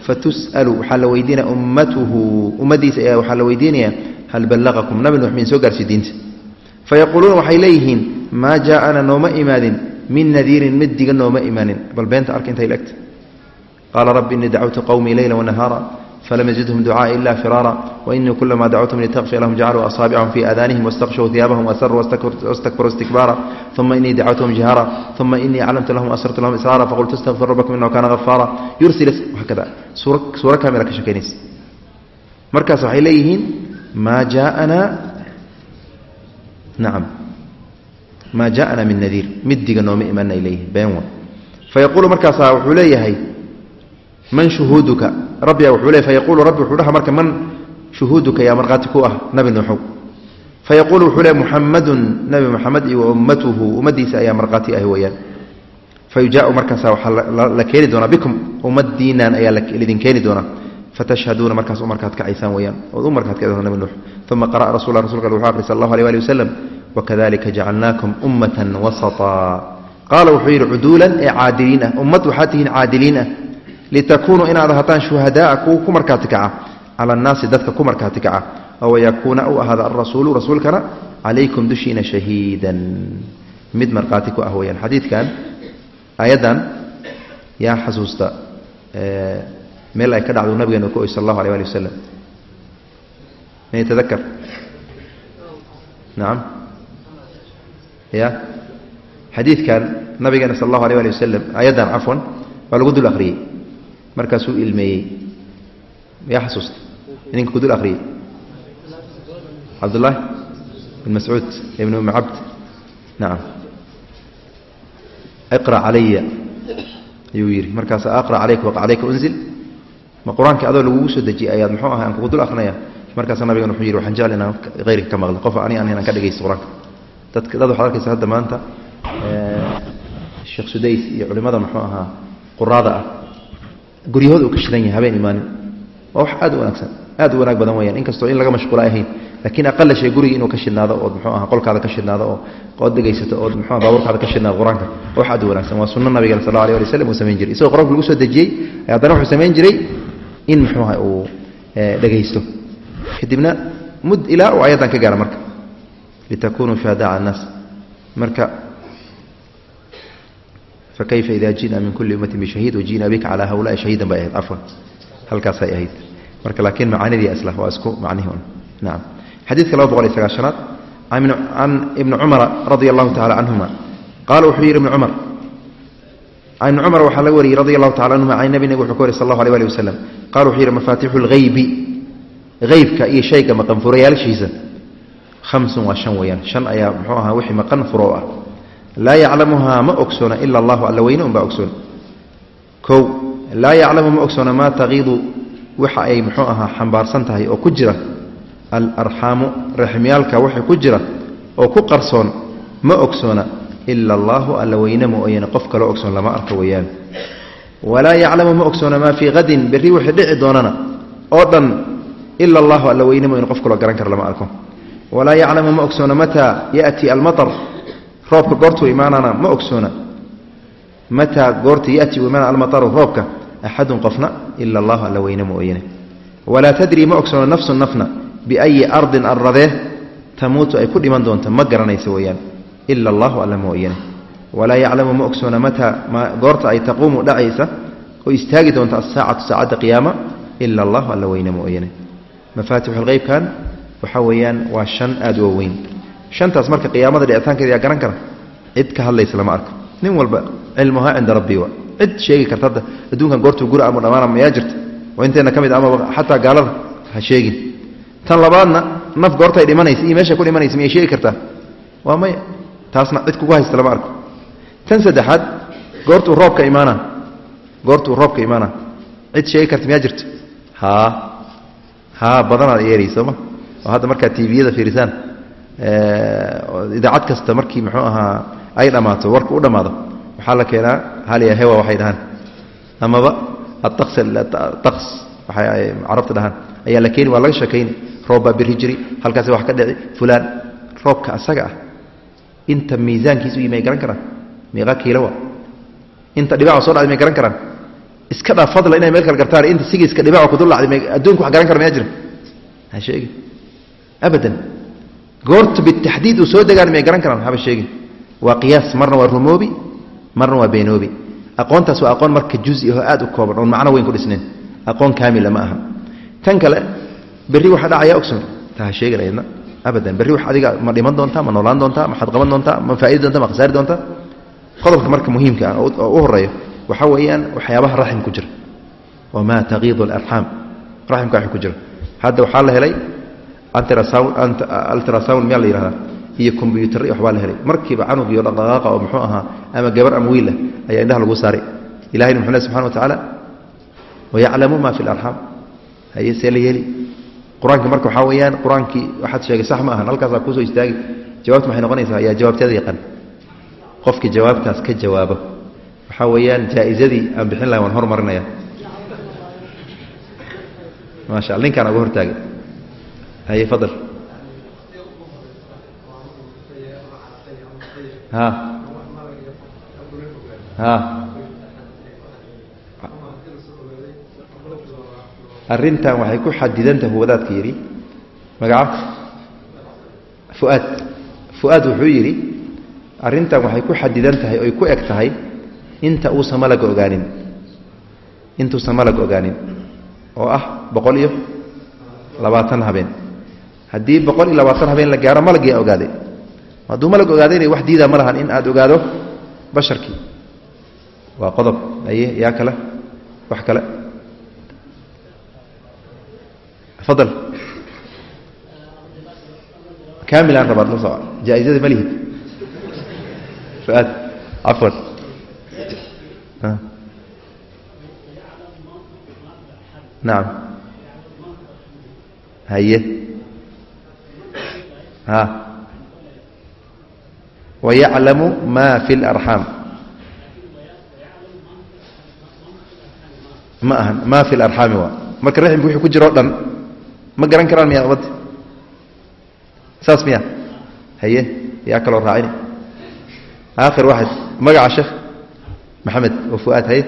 fatus'alu waxaa la weydiinaya ummatuhu ummaddiisa ayaa waxaa la weydiinaya hal ballaqakum nabi nuux miin soo gaarsiiy diinta fa yaquuluuna waxay leeyihiin maa jaaana nooma imaadin min nadiirin mid diga nooma imaanin bal beenta arka intay legta qaala rabbi innii dacawtu qowmii leyla wanahaara dacwtum litakfir lahum jacaluu asaabicahum fii aadaanihim wastaqshuu hiyaabahum wasaruu wastakbaruu istikbaara uma inii dacawtuhum jihaara uma inii aclamtu lahum asrtu lahum israara faqultu istaqfir rabbakum inahu kaana hafaara yursil hakada suuro kamila ka shekeynaysa markaas waxay leeyihiin maa jaaana nacam maa jaaana min nadiir mid diga nooma imaana ay leeyihiin been wa fayaquulu markaasaa wuxuu leeyahay man shuhuuduka rabbiga wuxuu leey fayaquulu rabbi wuxuu dhaha marka man shuhuuduka yaa markhaati ku ah nabi nuuxow fayaquulu wuxuu leey muxamadun nabi moxamed iyo ummatuhu ummaddiisa ayaa markhaati ah weeyaan fayujaau markaasa waxaa la keeni doonaa bikum ummaddiinaan ayaa laidin keeni doonaa. Fatashhaduuna markaas u markaad kacaysaan weyaan ood u markaad kacdaan nabi nuux uma qara'a rasul rasulka wuxuu aqri sal allahu alيh ali wasalam wakadalika jacalnaakum ummatan wasaطaa qaala wuxuu yidhi cuduulan ee caadiliin ah ummad waxaad tihiin caadiliin ah litakuunuu inaad ahataan shuhadaaa kuwa ku markaati kaca. Cala annaasi dadka ku markaati kaca. Oo wayakuuna u ahaada alrasuulu rasuulkana calaykum dushiina shahiidan. Mid markhaati ku ah weyaan xadiidkan aayaddan yaa xasuusta meel ay ka dhacdo nabigeena ku oy sal allahu alay ali wasalam man yatadakar nacam ya xadiidkan nabigeena sal allahu alay ali wasalam aayaddan cafwan waa lagu dul akhriyey markaasuu ilmeeyey. Yaa xasuusta idinka ku dul cabdullaahi bin mascuud ibn umi cabd. Nacam iqra calaya ayuu yidhi. Markaas aqra calayka waqa calayka unzil. Ma qur'aanka adoo lagugu soo dejiyay ayaad muxuu ahay aan kugu dul akrinaya markaasa nabigan wuxuu yidhi waxaan jecel inaan hayrka ka maqlo qof ani inaan ka dhegaysto qur'aanka. Dadka dad waxaad arkaysa hadda maanta sheekh sudays iyo culimmada muxuu ahaa quraada ah guryahooda uu ka shidan yahay habeen imaanin waa wax aad u wanaagsan aad u wanaag badan weyaan inkastoo in laga mashquula ahayn laakiin aqala shay guriga inuu ka shidnaado ood muxuu aha qolkaada ka shidnaado oo ood dhegaysato ood muxuu baabuurkaada ka shidnaado qur'aanka. Wax aad u wanaagsan waa sunno nabigeena sal alay ali waslm uu samayn jiray. Isagoo qur'aanka lagu soo dejiyey haddana wuxuu samayn jiray in muxuu aha uu dhegaysto. Kadibna mud ilaa uu ayaddan ka gaara marka. Litakunuu shuhadaa cala annaas. Marka fakayfa ida ji'na min kulli ummatin bishahiid waji'na bika calaa haulaai shahiidan bay ahayd cafwan halkaasay ahayd marka laakiin macaanidii asla waa isku macnihi un nacam xadiidka laba boqol iyo sagaashanaad can ibni cumara radia allahu tacala canhuma qaala wuxuu yidhi ibni cumar ibni cumar waxaa laga wariyey radia allahu tacala canhuma can nabi nabig wuxuu ka wariy sal allahu alay ali wasalam qala wuxuu yidhi mafaatixu lghaybi haybka iyo shayga maqan furayaalshiisa hamsun waa shan weeyaan shan ayaa muxuu ahaa wixii maqan furo ah laa yaclamuhaa ma ogsoona ila allahu alla weyne unbaa ogsoon. Kow laa yaclamu ma ogsoona maa taqiidu waxa ay muxuu ahaa xambaarsan tahay oo ku jira alarxaamu raxmyaalka waxa ku jira oo ku qarsoon ma ogsoona ila allaahu alla weyne mooyane qof kaloo ogsoon lama arko weeyaan. Walaa yaclamu ma ogsoona maa fii hadin berri wixii dhici doonana oo dhan ila allahu alla weyne mooyane qof kaloo garan kara lama arko. Walaa yaclamu ma ogsoona mataa ya'ti almatar roobka goortuu imaanana ma ogsoona. Mataa goorta yati imaana almataru roobka axadun qofna ila allahu alla weyne mooyane walaa tadrii ma ogsoona nafsun nafna biayi ardin arradee tamuutu ay ku dhiman doonta ma garanaysa weeyaan ila allahu alla mooyane walaa yaclamu ma ogsoona mataa goorta ay taquumu dhacaysa oo istaagi doonta asaacatu saacadda qiyaama ila allahu alla weyne mooyane mafaatixulqeybkan waxaa weeyaan waa shan aada u shantaas marka qiyaamada dhicitaankeeda yaa garan kara. Cid ka hadlaysa lama arko. Nin walba cilmuhaa cinda rabbii wa. Cid sheegi karta hadda adduunkan goortuu gura ama dhammaana mayaa jirta. Oo inteenna ka mid amaba xataa gaalada ha sheegin. Tan labaadna naf goortay dhimanaysa iyo meesha ku dhimanaysa miyay sheegi kartaa. Waa maya taasna cid kugu haysta lama arko. Tan saddexaad goortuu roobka imaana. Goortuu roobka imaana. Cid sheegi karta miyaa jirta. Haa haa badanaad yeeray sooma oo hadda markaad tviyada fiirisaan idaacad kasta markii muxuu ahaa ay dhammaato warka u dhammaado waxaa la keenaa haliya hewa waxay dhahaan. Amaba ataqs taqs waxay ay carabta dhahaan. Ayaa la keeni waa laga sheekayni roob biri jiri halkaasi wax ka dhici. Fulaan roobka asaga ah inta miisaankiisu yimay garan karaan. Miiqa kiilowa inta dhibaca soo dhacday may garan karaan. Iska dhaa fadla inay meel kale gartaan inta sigiiska dhibaca ku dul dhacday adduunka wax garan kara mayaa jira. Ha sheegin abadan goorta bitaxdiid uu soo degaan may garan karaan? Haba sheegin. Waa qiyaas marna waa rumoobi marna waa beenoobi. Aqoontaas waa aqoon marka juzi ahoo aad u kooban oon macno weyn ku dhisnayn aqoon kaamila ma aha. Tan kale berri waxa dhacaya ogson ta ha sheegin ayadna abadan. Berri wax adiga ma dhiman doontaa ma noolaan doontaa ma xadqaban doontaa ma faa'idi doontaa ma khasaari doontaa qodobka marka muhiimka ah oo u horeeyo waxaa weeyaan waxyaabaha raxim jira. Wamaa taqiidu alarxaam raximka waxay ku jira. Hadda waxaa la helay altrasound miyaa la yihahdaa iyo kombyuutar waxbaa la helay. Markiiba canug iyo dhaqdhaqaaqa oo muxuu ahaa ama gabar ama wiil ah ayaa indhaha lagu saaray. Ilahayna muxuu leh subxana wa tacaala wayaclamu ma fi larxaam haye see la yeeli. Qur'aanki marka waxaa weeyaan qur'aankii waxaad sheegay sax ma ahan halkaasaa kuusoo istaagi jawabta maxay noqonaysaa yaa jawaabteeda yaqaan. Qofkii jawaabtaas ka jawaabo. Waxaa weeyaan jaa-izadii aan bixin lahay waan hormarinaya maasha ninkaan uga hortaagay haye fadal. Ha. Ha. Arrintan waxay ku xadidantahay wadaadka yidhi magaca? Fuaad. Fu'aad wuxuu yidhi arrintan waxay ku xadidan tahay oy ku eg tahay inta uusan malaga ogaanin. Intuusan malag ogaanin oo ah boqol iyo labaatan habeen haddii boqol iyo labaatan habeen la gaaro malagii ogaaday hadduu malag ogaadayna wax diidaa ma lahan in aad ogaado basharkii waa qodob. Aye yaa kale? Wax kale? Fadal kaamilaan rabaad la soco jaa-izada ma lihid. Fuaad cafwan nacam haye. ha wayaclamu ma fi اlarxaam ma ahan ma fi اlarxaami waa marka raximka wixii ku jiro o dhan. Ma garan karaan miya abad? Saas miya? Haye yaa kaloo raacini aakhir waxid magaca sheekh maxamed oo fuaad haye.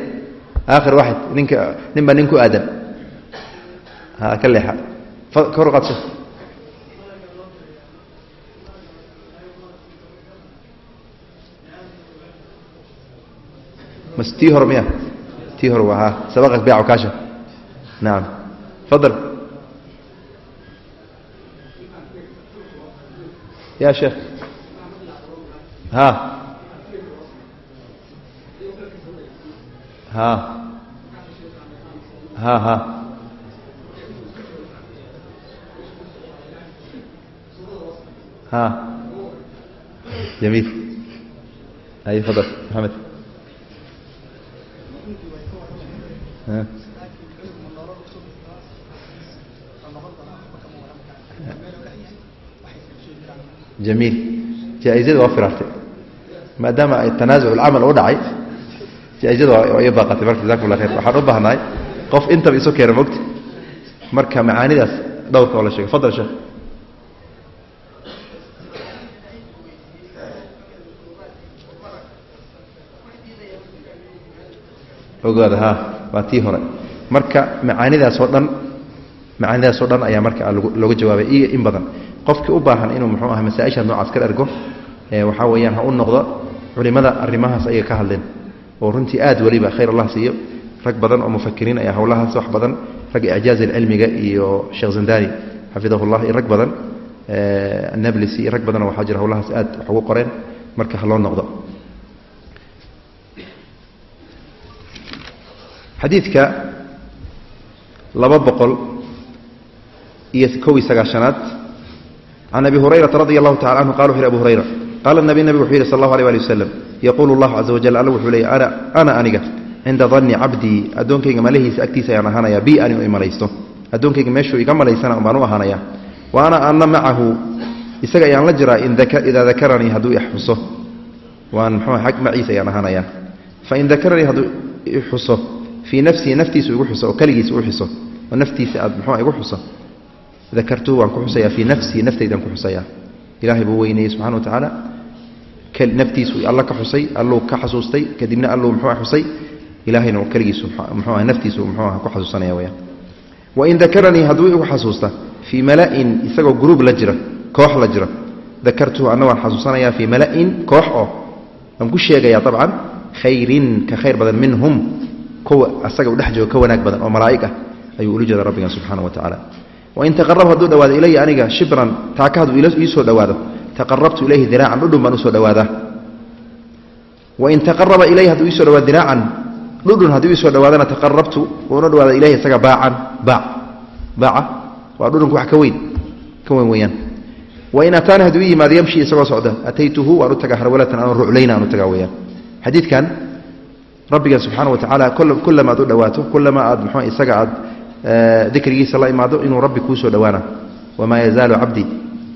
Aakhir waxid ninka nin baa nin ku aadan. Ha ka leexa. Ka qaad sheekh mas ha. Jamiil ay fadal. Maxamed jamiil jaa-izada waa firaartay. Maadaama ay tanaasuc ulcamal u dhacay jaa-izada waa iyo baaqatay. Marka jazakum allah khayr. Waxaan u baahnahay qof intaba isu keena mogta marka macaanidaas dhowrka oo la sheegay. Fadal sheekh. Ogaada ha waa tii hore. Marka macaanidaas oo dhan macaanidaas oo dhan ayaa marka looga jawaabay iyo in badan. Qofkii u baahan inuu muxuu aha masaaisha noocaas ka ergo waxaa weeyaan ha u noqdo culimmada arrimahaas ayay ka hadleen. Oo runtii aad weliba khayr allah siiyo. Rag badan oo mufakiriin ayaa howlahaas wax badan ragga icjaaz alcilmiga iyo sheekh zandani xafidahullah iyo rag badan annablisi iyo rag badanoo waxaa jira howlahaas aad wax ugu qoreen marka ha loo noqdo xadiidka laba boqol iyo kow iyo sagaashanaad can abi hurayrata radi allahu tacala canhu qala wuxu abu hurayra qaala nabi nabigu wuxuu yidhi sal allahu alيh ali waslem yaquulu allahu caza wajal alla wuxuu leeyay ana aniga cinda danni cabdii addoonkayga malahiisa agtiisa ayaan ahaanaya bi ani u imalaysto addoonkayga meeshuu iga malaysana baan u ahaanaya wa ana ana macahu isaga ayaan la jiraa idaa dakaranii hadduu ixuso waan mxuu ag maciisa ayaan ahaanaya fain dakaranii hadduu ixuso fii nafsihi naftiisu igu xuso oo keligiisa u xuso oo naftiisa aad mxua igu xuso. Dakartuhu waan ku xusaya fii nafsihi naftaydaan ku xusaya ilahay buu weynayey subxana wa tacaala naftiisu alla ka xusay alluu ka xasuustay kadibna alluu mxua xusay. Ilahayna keligiisu mxuah naftiisu mxuah ku xasuusanaya weyaan wain dakaranii hadduu igu xasuusta fii mala'in isagoo gruub la jira koox la jira. Dakartuhu anna waan xasuusanaya fii mala'in koox oo waan ku sheegaya abcan khayrin ka khayr badan minhum asaga u dhex ka wanaag badan oo malaa'ig ah ayuu ula jeeda rabbigan subxaana wa tacaala. Wain taqarab hadduu dhawaado ilaya aniga shibran taaka hadduu ii soo dhowaado. Taqarabtu ilayhi diraacan dhudhun baan u soo dhawaadaa wain taqaraba ilay hadduu iisoo dhawaado diraacan dhudhun hadduu iisoo dhawaadana taqarabtu waanu dhawaada ilayhi isaga baacan. Baac. Baaca. Waa dhudhunka wax ka weyn. Ka weyn weeyaan. Wain ataani hadduu ii yimaado yamshi isagoo socda ataytuhu waan u tagaa harwalatan aan ruclayna aan u tagaa weyaan xadiidkan rabbigan subxaana wa tacaala kullama aad u dhawaato kullama aad mxuu isaga aad dikrigiisa la imaado inuu rabbi kuu soo dhowaana wamaa yazaalu cabdii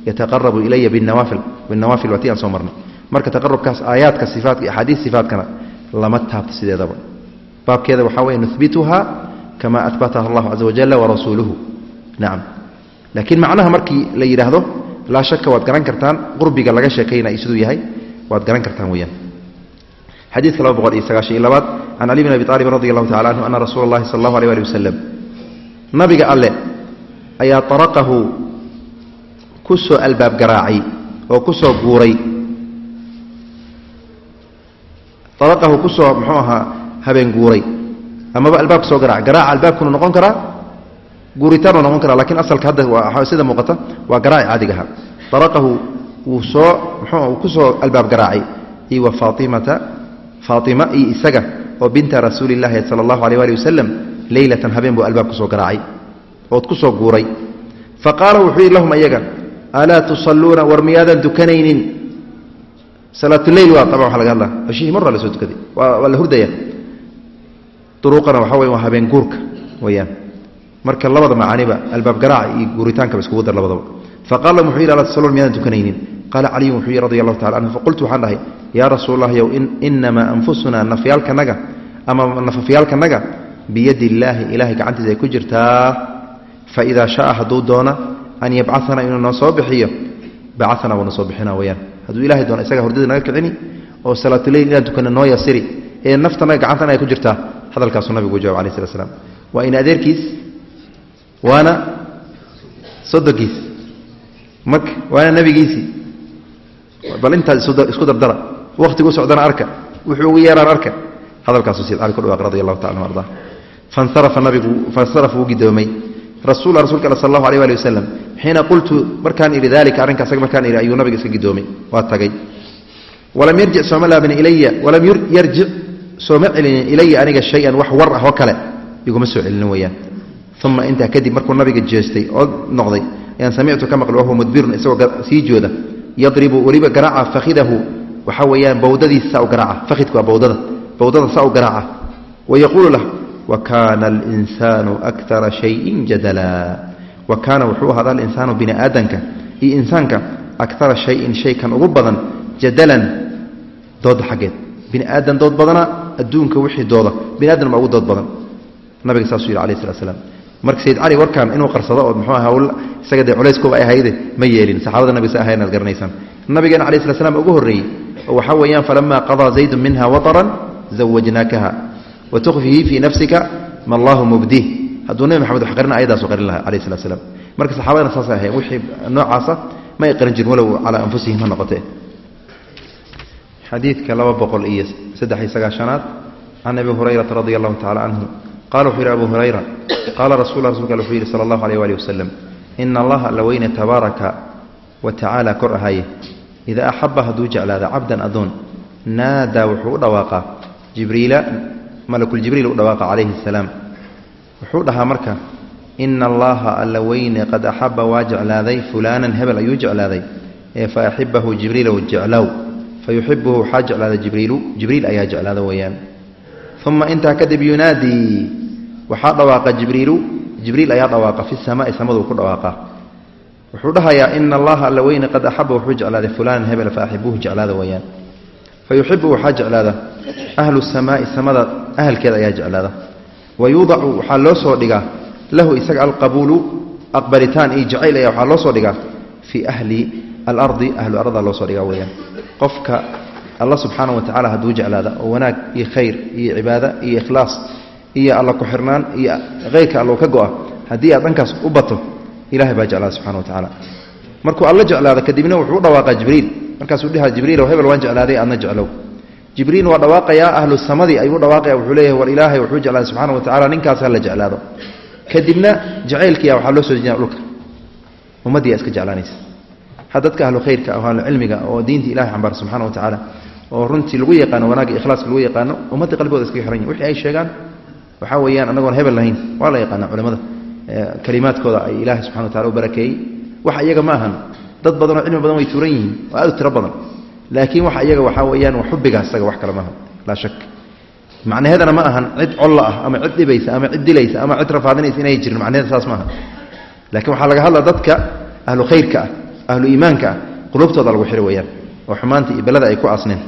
yataqarabu ilaya binawaafil waati aan soo marnay. Marka taqarubkaas aayaadka iyo axaadiis sifaatkana lama taabto sideedaba. Baabkeeda waxaa weeye nuhbituha kama ahbataha allahu caza wajalla warasuuluhu nacam laakiin macnaha markii la yidhaahdo laa shaka waad garan kartaan qurbiga laga sheekaynaya siduu yahay waad garan kartaan weyaan xadiidka laba boqol iyo sagaashan iyo labaad can cali bn abi aalibin radi allahu tacala canhu ana rasuula allahi sala allahu alيh ali wasalam nabiga alle ayaa araqahu ku soo albaab garaacay oo ku soo guuray. Araqahu ku soo muxuu ahaa habeen guuray. Amaba albaabka soo garaaca garaaca albaabkuna noqon karaa guuritaanuu noqon karaa lakiin asalka hadda sida muuqata waa garaaci caadiga ahaa. Araqahu wuu soo muxuu ku soo albaab garaacay. Iyo wa faatimata faatima iyo isaga oo binta rasuuli llahi sala allahu alيh ali wasalam leylatan habeen buu albaab ku soo garaacay ood ku soo guuray. Fa qaala wuxuu yidhi lahum ayaga alaa tusalluuna war miyaadan dukanaynin? Salaatuleyl waa taban waa laga hadlaa. Ceshihii marra la soo tukaday waa la hurdaya. Duruuqana waxa weya waa habeen guurka weyaan marka labada macaaniba albaab garaaca iyo guuritaankaba iskugu dar labadaba. Fa wuxuu yidhi alaa tusalluuna miyaadan dukanaynin qaala caliyun wuxuu yidhi radi allahu tacala canhu faqultu waxaan dhahay yaa rasuul yow inamaa anfusunaa nafyaalkanaga ama nafafyaalkanaga biyadi illaahi ilahay gacantiisa ay ku jirtaa faidaa shaaa hadduu doona an yabcaana inuu noo soo bixiyo bacana wuuna soo bixina weyaan hadduu ilahay doono isaga hordada naga kicini oo salaatuleyl inaan tukana noo yasiri ee naftanaga gacantana ay ku jirtaa hadalkaasuu nabigu jawab alai slat slam waa in adeerkiis waana sodogiis mak waana nebigiisii bal intaas isku dardara wakhtigu socdana arka wuxuu ugu yeeraan arka. Hadalkaasuu sayid cali ku dhawaaq radi allahu taala anu arda. Fansarafa wuu gidoomay. Rasul rasulka al sal allahu alيh ali wasalam xiina qultu markaan idhi dalika arrinka asaga markaan idhi ayuu nabiga iska gidoomay. Waa tagay. Walam yarjic sooma laabin ilaya walam yarjic sooma celinin ilaya aniga shay-an wax war ah oo kale. Iguma soo celinin weyaan uma intaa kadib markuu nabiga jeestay oo noqday ayaan samictu ka maqli wahuwa mudbirun isagoo sii jooda yadribu weliba garaaca fakhidahu. Waxa weeyaan bawdadiisa saa u garaaca. Fakhidku waa bawdada. Bawdada saa u garaaca. Wayaquulu lah wakaana alinsaanu akara shayin jadala. Wa kaana wuxuu ahada alinsaanu bini aadanka iyo insaanka akara shayin shay kan ugu badan jadalan dooda xaggeed. Bini aadan dood badana adduunka wixii dooda. Bini aadan baa ugu dood badan. Nabiga saasuu yidhi alayh slat slam marka sayid cali warkan inuu qarsado oo muxuu hawl isaga dee culayskuba ay ahayde ma yeelin. Saxaabada nabiga sa ahay inaad garanaysaan. Nabigeena alayh slat slam ugu horreeyey oo weeyaan falama qadaa zaydun minha wataran zawajnaakaha wtukfihi fii nafsika ma allahu mubdih. Hadduu nebi maxamed wax qarina ayadaasu qarin laha alayh slat slam marka saxaabadana saasay ahayn wixii noocaasa ma qarin jirin walow calaa anfusihim ha noqote. Xadiidka laba boqol iyo saddex iyo sagaashanaad can abi hurayrata radia allahu tacala canhu qala wuxuu yidhi abu hurayra qaala rasul rasulka wuxuu yidhi sala allahu aleyh waali wasalam ina allaha alla weyne tabaaraka wa tacaala kor ahaye idaa axaba hadduu jeclaada cabdan adoon naadaa wuxuu u dhawaaqaa jibriila malakuljibriil u dhawaaqa calayhi asalaam wuxuu dhahaa marka ina allaha alla weyne qad axaba waa jeclaaday fulaanan hebel ayuu jeclaaday ee fa axibahu jibriilow jeclow fa waxaa jeclaada jibriilu jibriil ayaa jeclaada weeyaan uma intaa kadib yunaadii waxaa dhawaaqa jibriilu jibriil ayaa dhawaaqa fi samaai samaduu ku dhawaaqa. Wuxuu dhahayaa ina allaha alla weyne qad axaba wuxuu jeclaaday fulaanan hebel fa jeclaada weeyaan fa waxaa jeclaada. Ahlu samaai samada ahalkeeda ayaa jeclaada. Wa yuudacu waxaa loo soo dhigaa. Lahu isaga alqabuulu aqbalitaan iyo jacayl ayaa waxaa loo soo dhigaa. Fii ahli alardi ahlu arda loo soo dhigaa weyaan qofka alla subxaana wa tacala hadduu jeclaada oo wanaag iyo khayr iyo cibaado iyo ikhlaas iyo alla ku-xirnaan iyo khayrka allo ka go-a haddii aad dhankaas u bato ilahay baa jeclaada subxana wa tacaala. Markuu alla jeclaado kadibna wuxuu u dhawaaqaa jibriil. Markaasuu dhaha jibriilow hebel waan jeclaaday aadna jeclow. Jibriil waa dhawaaqayaa ahlu samadii ayuu dhawaaqaya wuxuu leeyahay war ilaahay wuxuu jeclaaday subxana wa tacala ninkaas ha la jeclaado. Kadibna jacaylkiya waxaa loo soo dejinaya dhulka. Ummaddiiyaa iska jeclaanaysa. Ha dadka ahlu khayrka oo ahlu cilmiga oo diinta ilahay xambaara subxana wa tacaala oo runtii lagu yaqaano wanaagga ikhlaaska lagu yaqaano ummadda qalbigooda iskaga xiran yihiin wixii ay sheegaan waxaa weeyaan anagoon hebel lahayn waa la yaqaana culimmada. Kalimaadkooda ay ilaahay subxana wa tacala u barakeeyey wax iyaga ma ahan. Dad badan oo cilmi badan way tuuran yihiin oo aad u tiro badan. Laakiin waxa iyaga waxaa waa xubbigaa isaga wax kale maaha laa shak macnaheedana ma ahan cid colla ah ama cid dhibaysa ama cid dilaysa ama cid rafaadinaysa inay jirin macnaheeda saas maaha laakiin waxaa laga hadla dadka ahlu khayrka ah ahlu iimaanka ah qulubtooda lagu xiro weeyaan oo xumaanta iyo belada ay ku aasneen.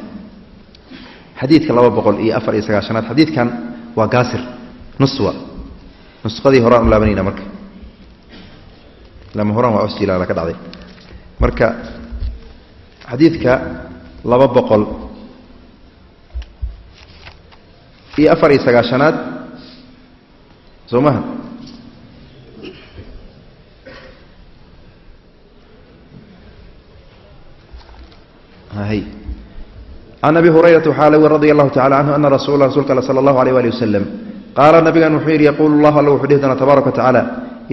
Xadiidka laba boqol iyo afar iyo sagaashanaad xadiidkan waa gaasir nusqadii horaan laabanayna marka. Lama horaan waa osjilaala ka dhacday. Marka xadiidka laba boqol iyo afar iyo sagaashanaad soo maha can abi hurayrata waxaa la radi allahu tacala canhu ana rasul rasulka al sala allahu aleyh ali wasalam qaala nabigan wuxuu yidhi yaquulu llahu alla wuxuu dhihi doona tabaaraka wa tacaala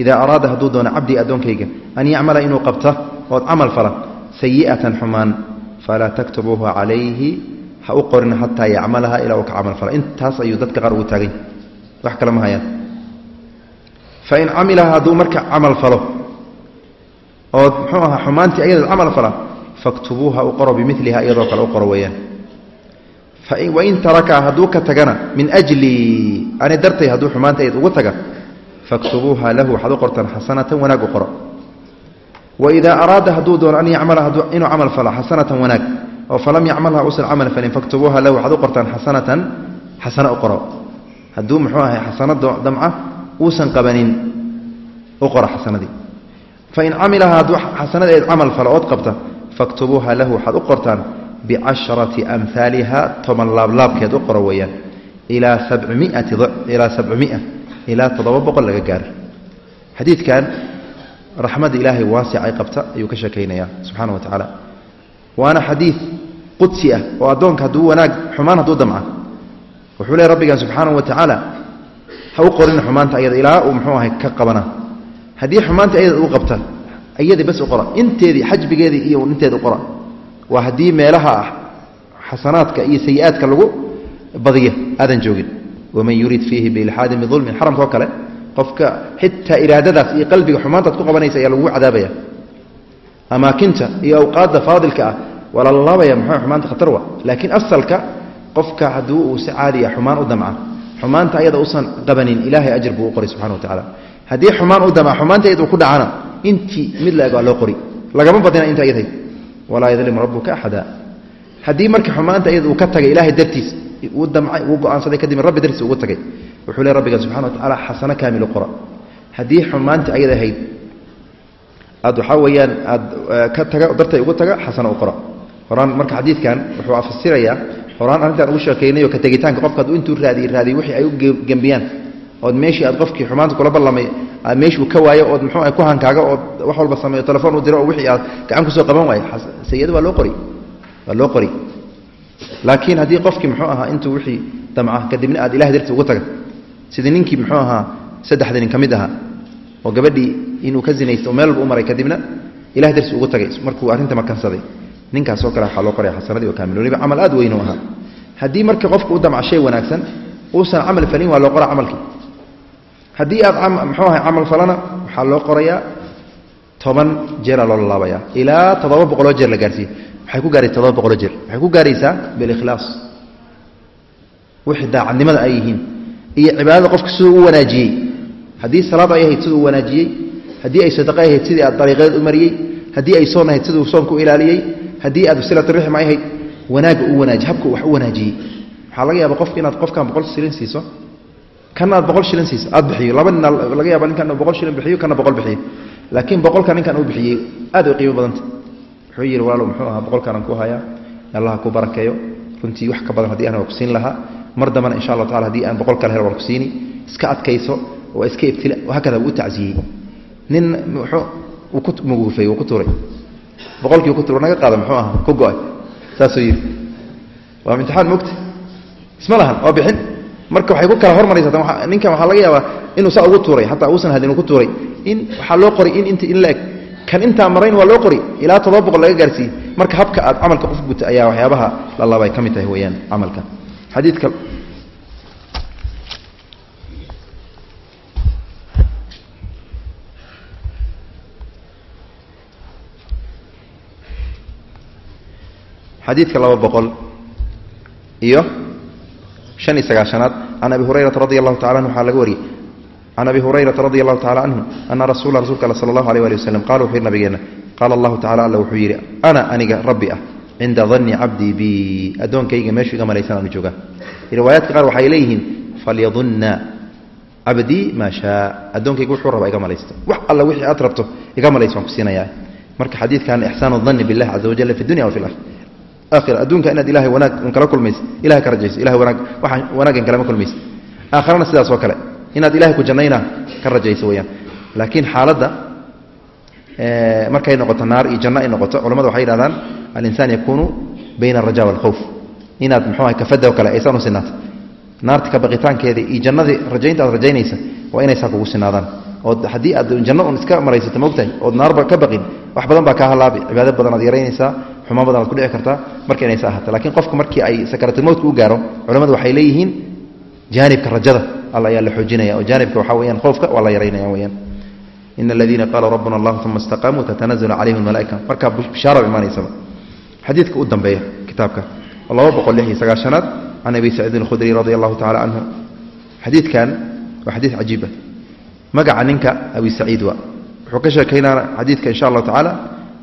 idaa araada hadduu doono cabdii addoonkayga an yacmala inuu qabta ood camal fala sayi'atan xumaan falaa taktubuuha calayhi ha u qorin xataa yacmalaha ilaa uu ka camal fala intaas ayuu dadka qaar ugu taagany wax kale ma hayaan fain camilaha hadduu marka camal falo ood muxuu ahaa xumaantii ayadeed camal fala faktubuuha u qoro bimiliha iyadoo kale u qoro weeyaan wain taraka hadduu ka tagana min ajlii ani dartay hadduu xumaanta ayd ugu taga faktubuuha lahu waxaad u qortaan xasanatan wanaag u qoro waidaa araada hadduu doono an yacmala inuu camal falo xasanatan wanaag oo falam yacmalha usan camal falin faktubuuha lahu waxaad u qortaan xasanatan xasano u qoro hadduu muxuu ahay xasano damca uusan qabanin u qoro xasanadii fain camilaha hadduu xasanadeed camal falo ood qabta faktubuuha lahu waxaad u qortaan bicasharati amhaaliha toban laablaabkeed u qoro weeyaan ilaa sabcimiati ilaa sabcimia ilaa toddoba boqol laga gaaro xadiidkan raxmadda ilaahay waasicay qabta ayuu ka sheekaynayaa subxana wa tacaala waana xadiid qudsi ah oo addoonka hadduu wanaag xumaan hadduu damca wuxuu leey rabbigan subxaanahu wa tacaala ha u qorin xumaanta ayada ilaa uu muxuu ahay ka qabana haddii xumaanta ayada u qabta iyadii bas u qora inteedii xajbigeedii iyo inteeda u qora waa haddii meelaha ah xasanaadka iyo sayi-aadka lagu badiyo aadan joogin. Waman yurid fiihi biilxaadin biulmin xaramka oo kale qofka xitaa iraadadaas iyo qalbiga xumaantaad ku qabanaysa ayaa lagu cadaabaya. Amaakinta iyo awqaadda faadilka ah waa la lalaabaya xumaanta khatar wa laakiin asalka qofka hadduu uu si caadiya xumaan u damca xumaanta ayada usan qabanin ilaahay ajar buu u qoray subxana wa tacaala. Haddii xumaan u damca xumaanta ayad uu ku dhacana intii mid la eg waa loo qori. Lagama badina inta ayadhayd walaa yadlimu rabuka axada. Haddii marka xumaanta ayad uu ka tagay ilaahay dartiis uu damcay uu go'aansaday kadib rabbi dartiis ugu tagay wuxuu le rabbiga subxana wa tacaala xasano kaamilu qora haddii xumaanta ayad ahayd aad waxaa weeyaan aad ka taga dartay ugu taga xasano u qora horaan marka xadiidkan wuxuu afasirayaa horaan arrintaan ugu sheekaynayo ka tegitaanka qofka hadduu intuu raadiy raadiy wixii ay u gembiyaan ood meeshii aad qofkii xumaanta kula ballamay meeshuu ka waayo ood muxuu ah ku hankaaga ood wax walba sameeyo telefoon u diro oo wixii aad gacan ku soo qaban waayo. Sayada waa loo qori waa loo qori. Laakiin haddii qofkii muxuu ahaa intuu wixii damca kadibna aad ilahay darti ugu taga. Sidii ninkii muxuu ahaa saddexda nin ka mid ahaa oo gabadhii inuu ka zinaysto oo meel walba u maray kadibna ilahay darti ugu tagay. Markuu arrinta makansaday ninkaasoo kale waxaa loo qoraya xasanadii oo kaamil waliba camal aad weyn ahaa. Haddii marka qofku u damca shay wanaagsan uusan camal falin waa loo qoraa camalkii haddii aad muxuu ahay camal falana waxaa loo qorayaa toban jeeraa loo lalaabaya ilaa toddoba boqoloo jeer la gaarsiiye waxay ku gaaraysa toddoba boqoloo jeer waxay ku gaaraysaa bilikhlaas. Wixii daacadnimada ay yihiin. Iyo cibaadada qofka siduu u wanaajiyey. Haddii salaad ay ahayd siduu wanaajiyey. Haddii ay sadaqo ahayd sidii aad dariiqeed u mariyey. Haddii ay soon ahayd siduu soonka u ilaaliyey. Haddii aad wasiilaturixm ay ahayd wanaagga u wanaaji habka wax u wanaajiyey. Waxaa laga yaaba qofka inaad qofkan boqol shilin siiso kana aad boqol shilin siiso aad bixiyo. Laba nin laga yaaba ninkan boqol shilin bixiyo kana boqol bixiyo. Laakiin boqolka ninkan uu bixiyey aad ay qiimo badanta. Wuxuu yidhi walaalow muxuu ahaa? Boqolkaanaan ku hayaa. Allaha ku barakeeyo. Runtii wax ka badan haddii aan waa ku siin lahaa. Mar dambana insha allah tacala haddii aan boqol kale hel waan ku siini iska adkayso waa iska ibtila hakada wuu tacsiyey nin muxuu uu ku muguufay uu ku tuuray. Boqolkii ku tuuray naga qaada muxuu ahaa? Ku go'ay. Saasuu yidhi. Waa imtixaan mogta isma lahan waa bixin marka waxay ku kala hormaraysaa ninkan waxaa laga yaabaa inuu saa ugu tuuray xataa uusan hadin uu ku tuuray. In waxaa loo qoray in int in la eg. Kan intaa marayn waa loo qori ilaa toddoba boqol laga gaarsiiyey. Marka habka aad camalka qof guta ayaa waxyaabaha la laabay ka mid tahay weyaan camalka. Xadiidka xadiidka laba boqol iyo شhan iyo sagaashanaad can abi hurayrata radi allahu tacala anhu waxaa laga wariyey. Can abi hurayrata radi allahu tacala canhu ana rasula rasulka all sala allahu alيh ali waslm qala wuxuu yidhi nabigeenna qaala allahu tacala alla wuxuu yidhi ana aniga rabbi ah cinda danni cabdii bi addoonkayga meeshuu iga malaysan aanu joogaa. Riwaayaadka qaar waxay leeyihiin falyadunna cabdii maa shaa addoonkayga wuxuu rabaa iga malaysto. Wax alla wixii aad rabto iga malayso waan ku siinayaa. Marka xadiidkan ixsaanu danni billahi caza wajalla fi dunya wa fi laakhira adduunka inaad ilahay wanaag kala kulmayso ilahay ka rajayso ilahay wanaag waxaan wanaaggan kalama kulmayso. Aakharana sidaas kale inaad ilahay ku jannayna ka rajayso weyaan laakiin xaaladda markay noqoto naar iyo janno ay noqoto culamada waxay yidhahdaan alinsaan yakuunu bayna alraja waalkhawf inaad muxuu ahay kafadda kale aysan u sinaato naarta ka baqitaankeeda iyo jannadii rajaynta aad rajaynaysa waa inaysaa kugu sinaadaan oo haddii aad janno un iska maraysato mogtahay ood naarba ka baqin wax badan baa kaa halaabi cibaado badan aad yaraynaysaa xumaan badan aad ku dhici kartaa marka inaysa ahaato lakiin qofka markii ay sakaraatulmowtka u gaaro culamadu waxay leeyihiin jaanibka rajada. Alla ayaa la xoojinaya oo jaanibka waxaa weyaan khoofka waa la yaraynaya weyaan ina aladiina qaluu rabbuna allah uma istaqaamuu tatanazalu calayhim almalaaika markaa bishaara imaanaysaba. Xadiidka u dambeeya kitaabka. Laba boqol lix iyo sagaashanaad can abi saciidin alkhudri radi allahu tacala canhu xadiidkan waa xadiid cajiiba magaca ninka abi saciid waa. Wuxuu ka sheekaynaa xadiidka insha allahu tacaala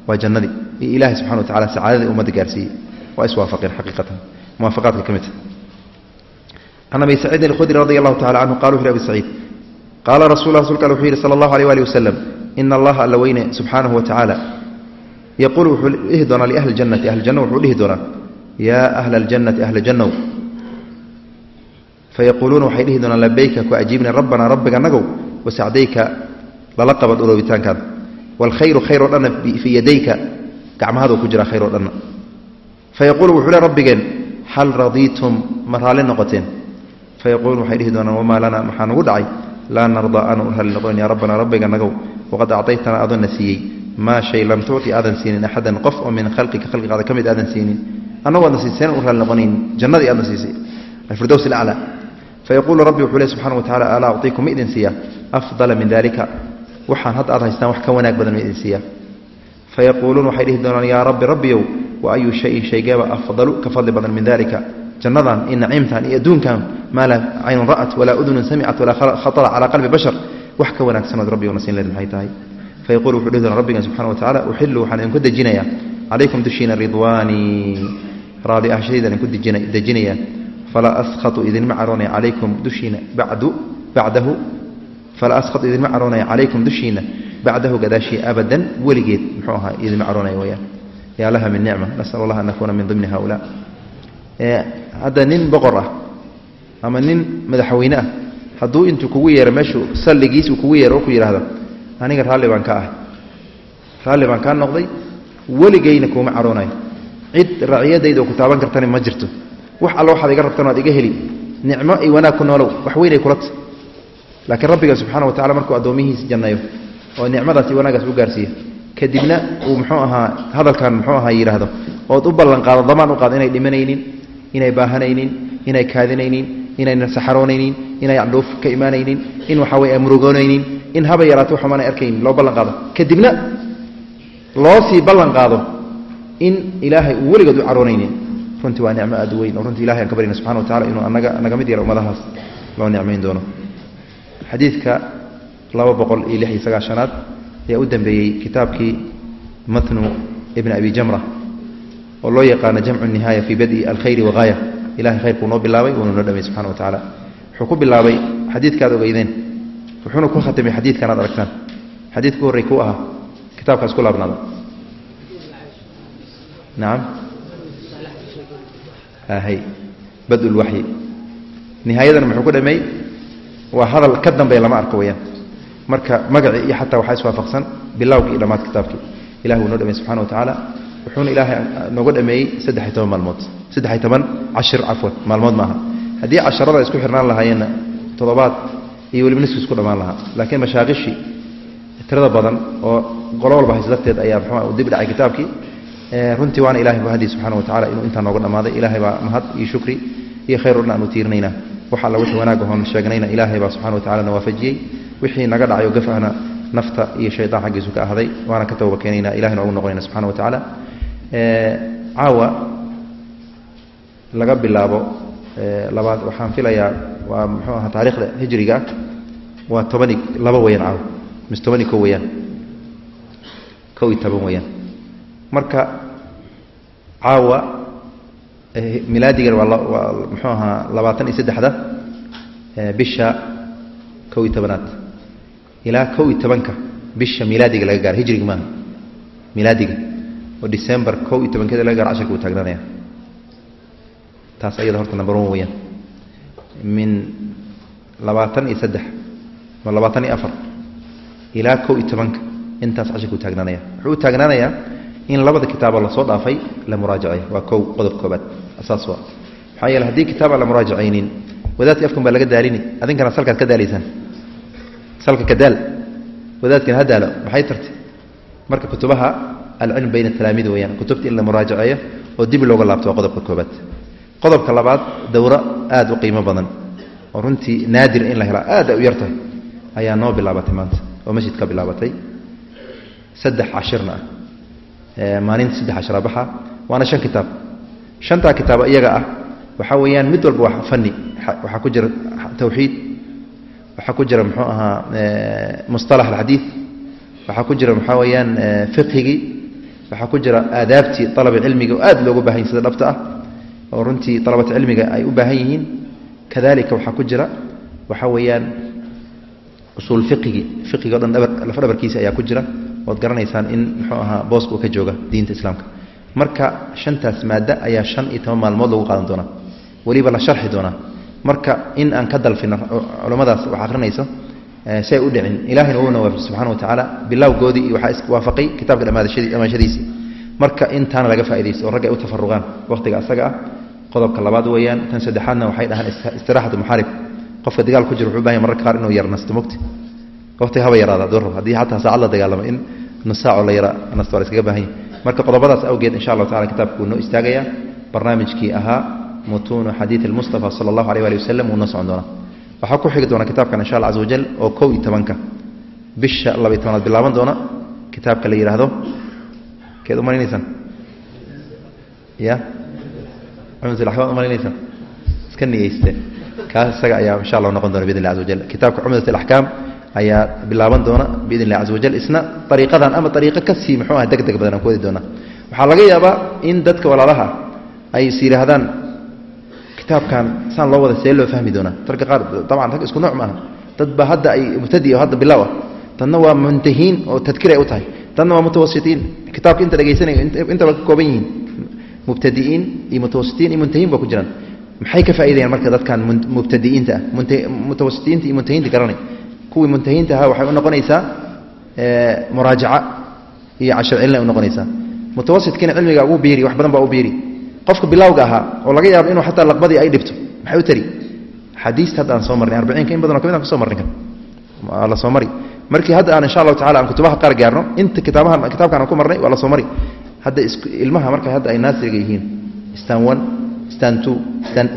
waa jannadii iyo ilahay subxana wa tacala sacaadadii ummadda gaarsiiyey. Waa iswaafaqeen xaqiiqatan. Muwaafaqaadka ka midta can abi saciidin alkhudri radi allahu tacala canhu qala wuxu abi saciid qaala rasul rasulka al wuxuu yidhi sala allahu alيh ali wasalam ina allaha alla subxaanahu wa tacaala wuxuu dhihi doonaa liahli ljannati ahli janna wuxuu dhihi doonaa yaa ahla aljannati ahla jannow fayaquuluuna waxay dhihi doonaan labayka ku ajiibna rabbanaa rabbiga nagow wasacdayka lala qabad uloobitaankaada waalkhayru khayr oo dhanna fii yadayka gacmahaduu ku jira khayr oo dhanna. Fayaquulu wuxuu le rabbigeen hal radiitum ma raalli noqoteen? Fayaquuluun waxay dhihi doonaan wamaa lana maxaa nugu dhacay? Laa nardaa u raalli noqonin yaa rabbanaa rabbiga nagow waqad acdaytanaa adoonna siiyey maa shay lam tucti aadan siinin axadan qof oo min khalqika khalqigaada ka mid aadan siinin. Annagoo aadna siiseen u raalli noqonayn jannadii aadna siisay. Alfirdows alaclaa. Fayaquulu rabbi wuxuu leh subxana wa tacala alaa uctiikum ma idin siiya? Afdala min dalika waxaan hadda aad haystaan wax ka wanaag badan ma idin siiya fayaquuluun waxay dhihi doonaan yaa rabbi rabbiyow wa ayu shayin shaygeeba afdalu ka fadli badan min dalika jannadan iyo naciimtan iyo adduunkan maa laa caynun ra'at walaa udunun samicat walaa khatara calaa qalbi bashar. Wax ka wanaagsanood rabbigo na leed maxay tahay? Fayaqulu wuxuu dhihi doonaa rabbigan subxana wa tacala uxilu waxaan idinku dejinayaa calaykum dushiina ridwaanii raali ahshadaydan idinku dejinayaa falaa askhatu idinma caroonaya calaykum dushiina bacdu bacdahu. Falaa askhatu idinma caroonaya calaykum dushiina bacdahu gadaashii abadan weligeed muxuu ahaa idinma caroonaya weyaan yaa laha min nicma nasal allah an nakuuna min dimni haulaa hadda nin boqor ah ama nin madaxweyne ah hadduu intuu kugu yeero meeshuu salligiis uu kugu yeero ku yidhahdo aniga raalli baan ka ahay raalli baan kaa noqday weligayna kuuma caroonayo cid raciyadayda oo ku taaban kartani ma jirto. Wax alla waxaad iga rabtan waad iga heli. Nicmo iyo wanaag ku noolow wax weynay kula laakiin rabbiga subxaana wa tacala markuu addoomihiis janneeyo oo nicmadaas iyo wanaagaas u gaarsiiya. Kadibna uu muxuu ahaa hadalkan muxuu ahaa yidhaahdo ood u ballanqaado damaan u qaado inay dhimanaynin inay baahanaynin inay kaadinaynin inayna saxaroonaynin inay candhuuf ka imaanaynin in waxa weye ay murugoonaynin in haba yaraato waxumaana arkaynin loo ballan kadibna loo sii ballan in ilaahay uu weligood u caroonaynin runtii waa nicmo aad weyn oo runtii ilahay aan ka baryna subxana wa tacala inuu anaga naga mid yara ummadahaas loo nicmayn doono. Xadiidka laba boqol iyo lix iyo sagaashanaad ayaa u dambeeyey kitaabkii matnu ibn abi jamra oo loo yaqaano jamcu nihaaya fii badi alkhayri wagaaya ilahay khayrkuu noo bilaabay wuuna noo dhamay subxana wa tacaala. Wuxuu ku bilaabay xadiidkaad ogeydeen. Wuxuuna ku khatimay xadiidkan aad aragtaan. Xadiidku horrey kuu ahaa. Kitaabkaas ku laabnaada. Nacam hay badulwaxyi nihaayadana muxuu ku dhameey waa hadal ka dambeeya lama arko weyaan marka magacii iyo xataa waxaa iswaafaqsan bilowgii iyo dhammaad kitaabkii. Ilahi wuu noo dhamey subxana wa tacaala wuxuuna ilaahay nooga dhameeyey saddex-iyo toban maalmood. Saddex-iyo toban cashir cafwan maalmood maaha. Haddii casharada isku xirnaan lahaayeenna toddobaad iyo weliba nisku isku dhammaan lahaa. Laakiin mashaaqishii tirada badan oo qolo walba hays darteed ayaa mxuu dib dhacay kitaabkii. Runtii waana ilahay mahadii subxana wa tacala inuu intaa nooga dhammaaday ilaahay baa mahad iyo shukri iyo khayr o dhan aan u tiirinaynaa wax alla wixii wanaag ahoon sheegnayna ilaahay baa subxana wa tacala na waafajiyey wixii naga dhacayo gaf ahna nafta iyo shaydaan xaggiisu ka ahday waana ka tooba keenayna ilahayna ugu noqonayna subxana wa tacaala caawa laga bilaabo labaad waxaan filayaa waa muxuu ahaa taariikhda hijriga ah waa tobani laba weyaan caawa mise tobani ko weyaan kow iyo toban weyaan marka caawa milaadigan waa waa muxuu ahaa labaatan iyo saddexda bisha kow iyo tobanaad ilaa kow iyo tobanka bisha milaadiga laga gaaro. Hijriga maaha. Milaadiga. Oo december kow iyo tobankeeda laga gaaro casharka uu taagnaanaya taas ayada horta number one weyaan min labaatan iyo saddex ma labaatan iyo afar ilaa kow iyo tobanka. Intaas casharka uu taagnaanaya wuxuu u taagnaanayaa in labada kitaabo la soo dhaafay la muraajaceeyo waa kow qodob koobaad saas waa. Maxaa yeele haddii kitaab la muraajacaynin wadaadkii afkan baa laga daalini. Adinkana salkaad ka daalaysaan salka ka daal wadaadkina ha daalo maxay tartay marka kutubaha alcilm bayna talaamiid weyaan kutubta in la muraajaceeyo oo dib looga laabto waa qodobka koobaad qodobka labaad dowro aad u qiimo badan oo runtii naadir in la helaa aad ay u yartahay ayaa noo bilaabatay maanta oo masjid ka bilaabatay. Saddex cashirna ah maalinta saddex cashira baxa waana shan kitaab. Shantaa kitaabo iyaga ah waxaa weeyaan mid walba waa fani waxaa ku jira tawxiid waxaa ku jira muxuu ahaa musطalax alxadiid waxaa ku jira maxaa weeyaan fiqhigii waxaa ku jira aadaabtii alaba cilmiga oo aad loogu baahan yahy sida dhabta ah oo runtii alabata cilmiga ay u baahan yihiin. Kadalika waxaa ku jira waxaa weeyaan usuul fiqigii fiqiga o dhan laf dhabarkiisa ayaa ku jira. Ood garanaysaan in muxuu ahaa booska uu ka jooga diinta islaamka. Marka shantaas maaddo ayaa shan iyo toban maalmood lagu qaadan doonaa. Weliba la sharxi doonaa marka in aan ka dalfino culammadaas wax akhrinayso si ay u dhicin. Ilahayna uuna waafij subxana wa tacaala bilowgoodii iyo waxaa iswaafaqay kitaabka dhammaanshadiisii marka intaana laga faa'idaysto oo ragga ay u tafaruqaan wakhtiga asaga ah qodobka labaad weeyaan tan saddexaadna waxay dhahaan istiraaxatu muxaarib. Qofka dagaal ku jira wuxuu baahan mararka qaar inuu yar nasto mogti waqti haba yaraada doorab haddii xataa saacad la dagaalamo in nus saacoo la yara nasto waa la iskaga baahan yahy marka qodobadaas awgeed insha allahu tacala kitaabku wuu noo istaagayaa. Barnaamijkii ahaa mutuunu xadiid almustafa sala allahu aleh ali wasalam wuu noo socon doonaa waxaa ku xigi doona kitaabkan insha alla caza wajal oo kow iyo tobanka. Bisha labaiy tobanaad bilaaban doona kitaabka la yidhaahdo keed umalinaysaan ya? Cumdatulaxkaam umalinaysaan iska niyeyste. Kaas isaga ayaa insha allah noqon doona biidn illah caza wajal kitaabka cumdat alaxkaam ayaa bilaaban doona biidn illah caza wajal isna ariiqadan ama ariiqo ka sii muxuu ah deg deg badan aan ku wadi doonaa. Waxaa laga yaabaa in dadka walaalaha ay is yidhaahdaan kitaabkan saan loo wada see loo fahmi doonaa. Dadka qaar dabcan rag isku nooc maaha. Dad hadda ay mubtadi hadda bilaaw dadna waa muntahiin oo tadkir ay u tahay. Dadna waa mutawasitiin. Kitaabka inta dhegaysanayo intaba ka kooban yihiin. Mubtadi'iin iyo mutawasitiin iyo muntahiin ba ku jiraan. Maxay ka faa'iidayaan marka dadkan mubtadi'iinta ah mutawasitiinta iyo muntahiinta garanay kuwii muntahiinta ahaa waxay u noqonaysaa muraajaca iyo cashar celina u noqonaysaa. Mutawasitkiina cilmiga ugu biiri wax badan baa u biiri qofka bilawga ahaa oo laga yaabo inuu xataa laqbadii ay dhibto maxay u tari xadiista hadda aan soo marnay arbiciinka in badanoo ka mid aan ku soo marnay kan. Waa la soo mari. Markii hadda aan insha allahu tacala aan kutubaha qaar gaarno inta kitaabahan kitaabkan aan ku marnay waa la soo mari. Hadda ilmaha marka hadda ay naasiriga yihiin. Stan one stan two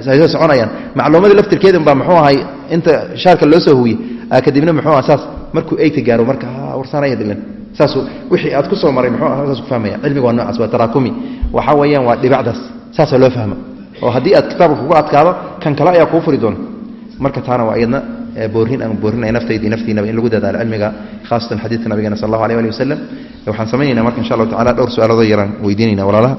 soo soconayaan. Macluumadii laftirkeeda baa muxuu ahay inta shaarka loo soo huwiyey kadibna muxuu aha saas markuu eyta gaaro marka warsaanaya dilan saasuu wixii aad ku maray muxuu saas ku fahmaya. Cilmiga waa noocaas waa taraakumi. Waxa weeyaan waa dhibacdaas saasoo loo fahma oo haddii aad kitaabka kugu adkaado kan kale ayaa kuu furi doona. Marka taana waa iyadna boorin aan boorinaya naftaydi naftiinaba in lagu dadaalo cilmiga khaasatan xadiidka nabigeena sal allahu alيh ali wasalam waxaan samaynayna marka insha allahu tacala dhowr su'aaloodoo yaraan weydiinayna walaalaha.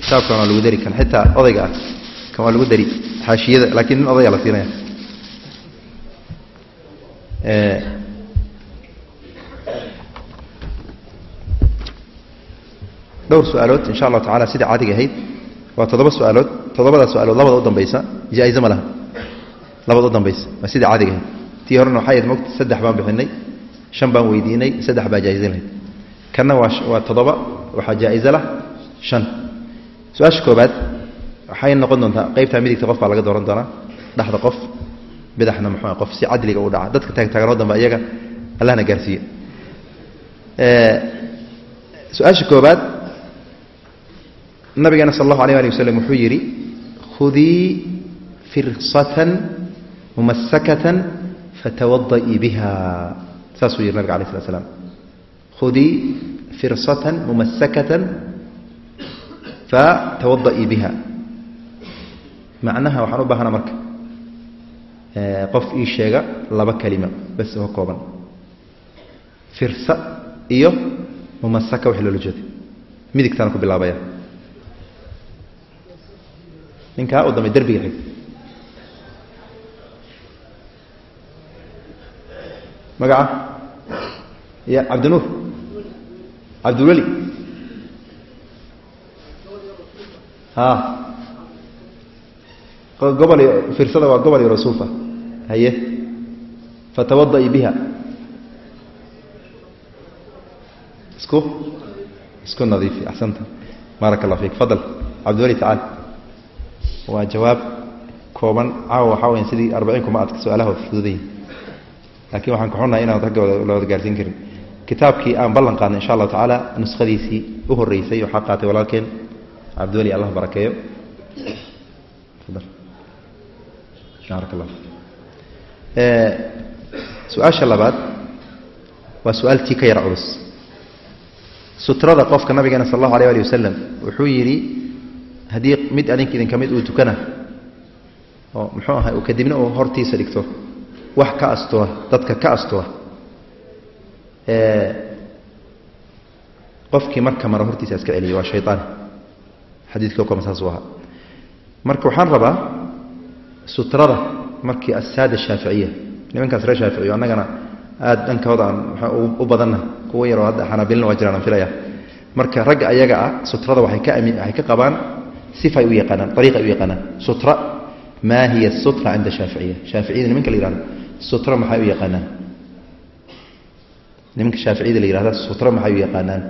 Kitaabkan waa lagu dari kan xitaa odayga ah. Kan waa lagu dari xaashiyada laakiin nin odaya la siinaya dhowr su'aalood insha allahu tacala sida caadiga ahayd. Waa toddoba su'aalood toddobada su'aalood labada u dambaysa jaa-ize ma laha labada u dambaysa waa sida caadiga ahayd. Tii horena waxay ahayd mogta saddex baan bixinay shan baan weydiinay saddex baa jaa-ize lahayd. Kanna waa waa toddoba waxaa jaa-ize lah shan. Su'aasha koobaad waxay noqon doontaa qaybtaa midigta qof baa laga dooran doonaa dhexda qof bidana mxu qof si cadliga u dhaca. Dadka taagtaagno dambe iyaga allahna gaarsiiye su'aasha koobaad nabigeena sal allahu alيh ali waslm wuxuu yidhi khudii firsatan mumasakatan fatawada'i biha. Saasuu yidhi nabig ala slat slam khudii firsatan mumasakatan fatawada'i biha. Macnaha waxaan u baahana marka qof ii sheega laba kelima bas oo kooban. Firsa iyo mumasaka wax loola jeeda midigtaana ku bilaabaya ninkaa u damay derbiga xig magaca ya cabdinuur. Cabdiweli. A gobol firsada waa gobol yaro suufa haye. Fatawada'i biha. Isku? Isku nadiifi axsanta. Baaraka allah fiik. Fadal. Cabdiweli tacaal waa jawaab kooban. Caawa waxaa weya sidii arbaciin kuma adka su'aalaha fududayin laakiin waxaan kaxunnahay inaan ragga la gaarsiin karin. Kitaabkii aan ballan qaadnay insha allahu tacaala nuskhadiisii u horreysay waxaa qaatay walaalkeen. Cabdiweli allah barakeeyo. Allah su'aasha labaad waa su'aaltii ka yar culus. Sutrada qofka nabigeena sal allahu alيh ali wasalam wuxuu yidhi haddii mid adinka idinka mid uu tukana oo muxuu ahay uu kadibna uu hortiisa dhigto wax ka astura dadka ka astura qofkii marka mara hortiisa iska celiya waa shayaan xadiidkii koma saasuu ahaa. Marka waxaan rabaa sutrada markii asaada shaaficiya nimankaas reer shaaficiyo annagana aada dhankooda aan u badanna kuwa yaroo hadda xanaabilina waa jiraan aan filaya marka ragga ayaga ah sutrada waxay ka ami waxay ka qabaan sifay u yaqaanaan ariiqay u yaqaanaan. Sutra maa hiya sutra cinda shaaficiya shaaficiyada nimanka la yihahdo sutra maxay u yaqaanaan? Nimanka shaaficiyada la yihahda sutra maxay u yaqaanaan?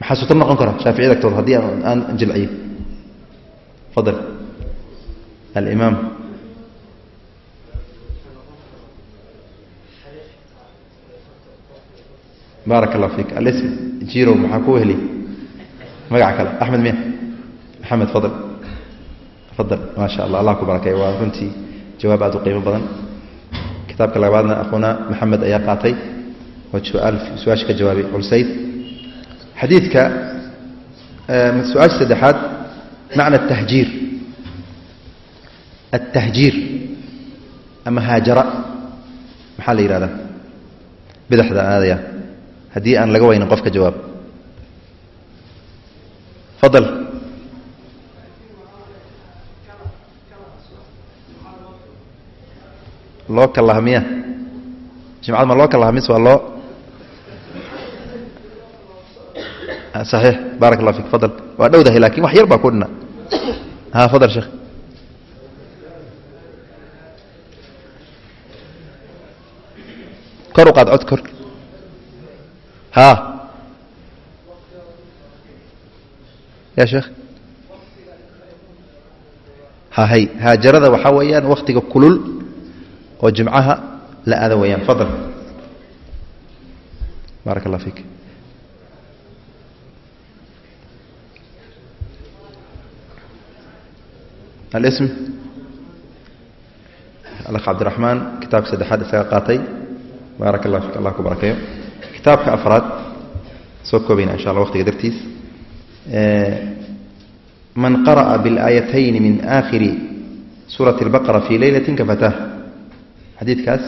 Maxaa sutra noqon kara shaaficiyada agtooda haddii aan jilciyo? Fadal alimaam baarak allah fiik alism jiro maxaa ku wehli magaca kale axmed miya maxamed fadl fadal maa sha allah allah ku barakeeyo waa runtii jawaab aad u qiimo badan kitaabka labaadna akhuuna maxamed ayaa qaatay oo su'aasha ka jawaabay culsayd xadiidka su'aasha saddexaad macna atahjiir ama haajara maxaa la yihahdaa bidaxda aadaya haddii aan laga waynin qofka jawaab fadal loo kalaha miya jimcad ma loo kalaha mis waa loo saxiix baarak allah fik fadal waa dhowdahay laakiin wax yar baa ku dhina ha fadal sheekh kor u qaad cod kor. Ha. Ya sheekh hahay haajarada waxaa weeyaan wakhtiga kulul oo jimcaha la aada weeyaan. Fadal. Baaraka allah fiik alism. Alakh cabdiraxmaan kitaabka saddexaad isaga qaatay baaraka allah fik allah ku barakeeyo kitaabka afraad soo koobayna insha allah waqtiga dartiis man qara'a biاlaayatayni min aakhiri suurati اlbaqara fii leylati kafatah xadiidkaas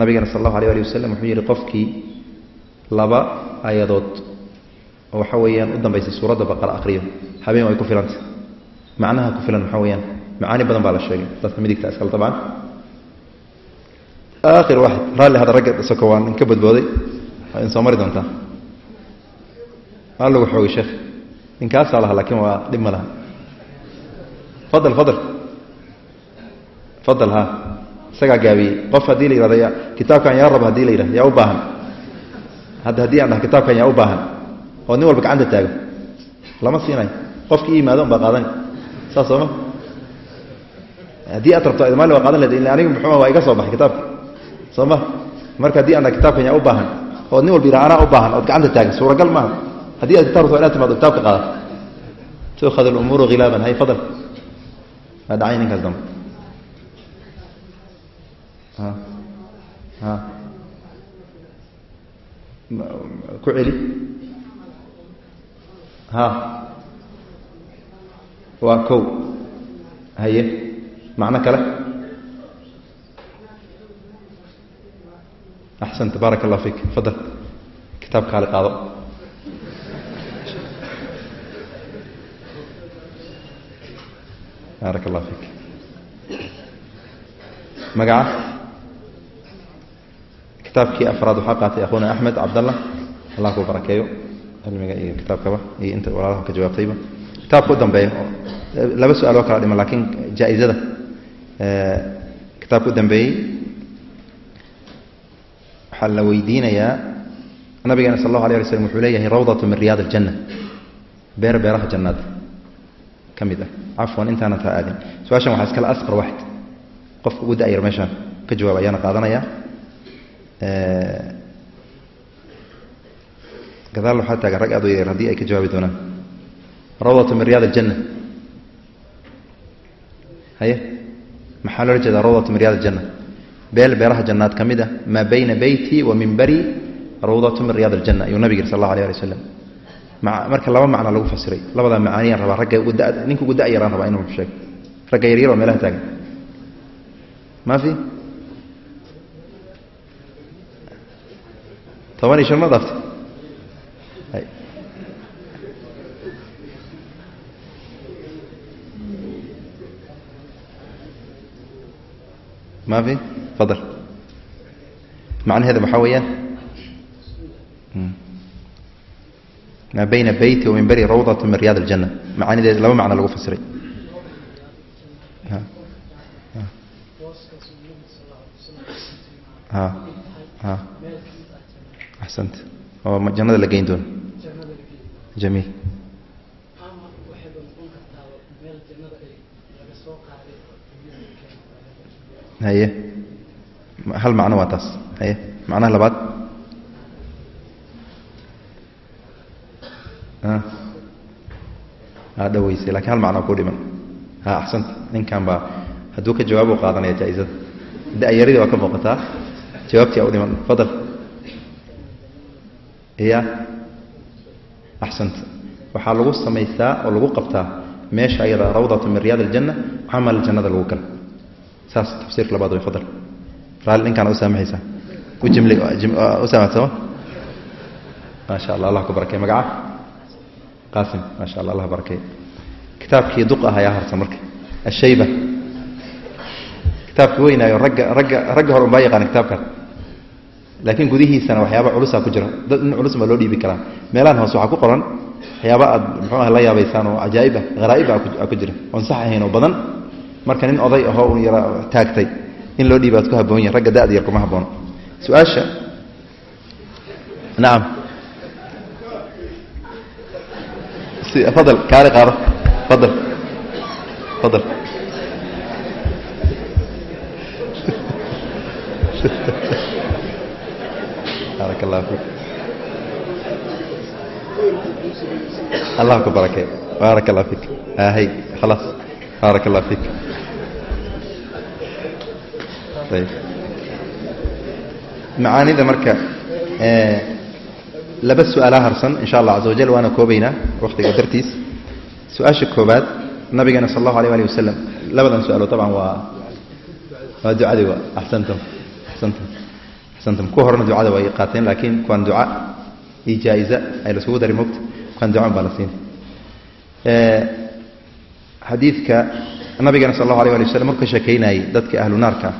nabigana sal allahu alيh ali waslm wuxuu yihi qofkii laba aayadood oo waxa weeyaan u dambaysay suuradda baqara akhriyo habeen way ku filanta macnaha ku filan waxaa weyaan macaani badan baa la sheegay dadka midigta iskale tabcan aakhir waaxid raalli hada ragga soko waan inka badbooday. Waa in soo mari doontaa maa lagu xoogay sheekh? Ninkaasaa laha laakiin waa dhib ma laha. Fadal fadal. Fadal ha. Isagaa gaabiyey. Qof haddii la yihahdo kitaabkan yaa raba haddii la yidhahdo yaa u baahan. Hadda haddii aan dhaha kitaabkan yaa u baahan. Oo nin walba gacanta taago. Lama siinayo qofkii yimaado un baa qaadani saas sooma haddii aad rabto maali waa qaadan leed anigu muxuu waa iga soo baxay kitaabka soo ma marka haddii aan dhaha kitaabkan yaa u baahan oo nin walba anaa u baahan ood gacanta taagan suuragal maaha. Haddii aad kitab inaad timaado kitaabka qaadato tuukhad alumuuru khilaaban hay fadal. Waa dhacay ninkaas dambe? Ku celi? Ha? Waa kow. Haye. Macno kale axsanta baaraka allah fiik fadal kitaab kaale qaado baaraka allah fiik magaca kitaabkii afraad waxaa qaatay akhuna axmed cabdallah allah ku barakeeyo cilmiga iyo kitaabkaba iyo inta walaalaha ka jawaabtayba kitaabka u dambeeya laba su'aal oo kala dhiman laakiin jaa-izada kitaabka u dambeeyey waxaa la weydiinayaa nabigeena sal allahu alay alay slm wuxuu leeyahay rawdatu min riyaad aljanna beer beeraha jannaada ka mid ah. Cafwan intaana taa aadin. Su'aashan waxaa iskale asqar waxid. Qofka ugu da-yar meeshaan ka jawaab ayaana qaadanaya. Gadaal waxaa taagan rag aad u yaryar haddii ay ka jawaabi doonaan. Rawdatu min riyaad aljanna haye? Maxaa loola jeedaa rawdatu min riyaad aljanna beel beeraha jannaad ka mid ah maa bayna beyti wa minbari rawdatu min riyaad aljanna ayuu nabig yiri sal allahu alay ali wasalam marka laba macno lagu fasiray. Labadaa macaaniyaan rabaa ragga ninka ugu da-yaraan rabaa inuu sheego ragga yaryar oo meelaha taagan. Ma fi toban iyo shan ma dhaaftay ma fi macnaheeda waxaa weeyaan? Maa bayna beyti wa minbari rawdatu min riyaad aljanna macaanideeda laba macno lagu fasiray. Ha. Ha. Axsant oo jannada la geyn doono. Jamiil haye hal macno waa taas. Haye macnaha labaad? Aa dhaweysay lakiin hal macno ku dhiman. Ha axsanta. Ninkan baa hadduu ka jawaab qaadanaya jaa-izada da-yaradii waa ka muuqataa jawaabtii a u dhiman. Fadal. Ya axsanta. Waxaa lagu samaystaa oo lagu qabtaa meesha ayada rawdatu min riyaad aljanna camal jannada lagu gala saas tafsiirka labaad way fadal raalli ninkaan u saamaxaysaa u jimli u saamaxsama maasha allah allah ku barakey magaca? Qaasim maasha allah allah barakey kitaabkii duq ah ayaa harsan marka. Ashayba. Kitaabkii weynaayo ragga ragga ragga hore unbaa yaqaana kitaabkan. Laakiin gudihiisana waxyaaba culusaa ku jira. Dad in culus baa loo dhiibi karaa meelahan hoose waxaa ku qoran waxyaaba aad muxuu ah la yaabaysaan oo cajaa'ib ah haraa'ib ah ku jira. Oon sax ahayn oo badan. Marka nin oday ahoo un yara taagtay in loo dhiiba ku haboon yahay. Ragga da'da yar kuma haboono su'aasha? Nacam fadal kaali qaado. Fadal. Fadal. Baarak allah fik allah ku barakee baarak allah fik hay khalaas baarak allah ayb macaanida marka laba su'aalaa harsan insha allah caza wajal waana koobaynaa wakhtiga dartiis. Su'aasha koobaad nabigeena sal allahu alيh alih wasalam labadan su'aalood taban waa waa ducadii wa axsantum axsantum axsantum. Kuwa horena ducada waa qaateen laakiin kuwaan duca iyo jaa-iza ay laisugu dari mogta kuwaan ducan baa la siin. Xadiidka nabigeena sal allahu alيh ali waslm markuu ka sheekeynayey dadka ahlu naarka oo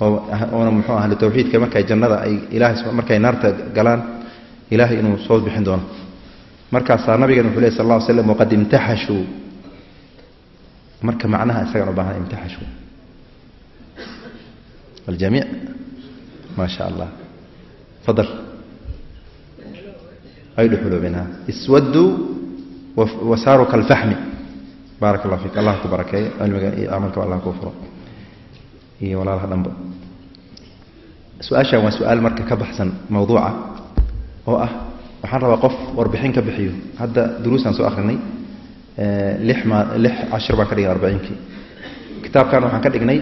oona muxuu ahlu tawxiidka markay jannada ay ilahay markay naarta galaan ilahay inuu soo bixin doono. Markaasaa nabigan wuxuu ley sal lla ly slam waqad imtaxashuu marka macnaha isagaan u imtaxashuu aljamiic maa sha allah fadal. Ay dhuxuloobeen iswaduu wasaaruu kalfaxmi baarak allah fik allah ku barakeeyo cilmiga iyo camalka allah kuu furo iyo walaalaha dhanba su'aashan waa su'aal marka ka baxsan mawduuca oo ah waxaan rabaa qof warbixin ka bixiyo. Hadda duruusaan soo akrinay lix ma lix cashir baan ka dhignay arbaciinkii kitaabkan waxaan ka dhignay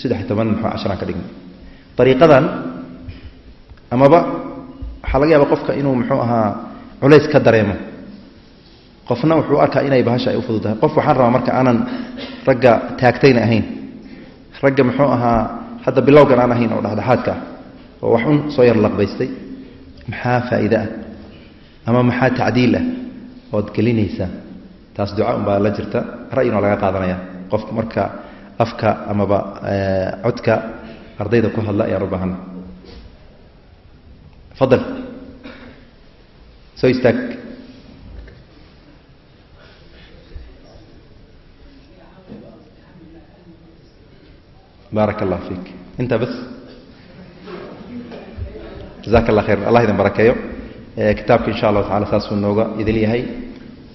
saddex-iyo toban muxuu casharaan ka dhignay? Dariiqadan amaba waxaa laga yaaba qofka inuu muxuu ahaa culays ka dareemo. Qofna wuxuu arkaa inay bahasha ay u fududahay. Qof waxaan rabaa marka aanan ragga taagtayna ahayn ragga muxuu ahaa hadda bilowgan aan ahayn oo dhexdhexaadka oo wax un soo yar laqbaystay. Maxaa faa'iide ah? Ama maxaa tacdiil ah? Ood gelinaysaa taas duca unbaa la jirta. Ra'yina laga qaadanaya. Qofka marka afka amaba codka ardayda ku hadla ayaan u baahana fadal. Soo istaag baarak allah fiik intaa bas jazaak allah khayr allah idin barakeeyo kitaabka insha allahu tacala saasuu nooga idil yahay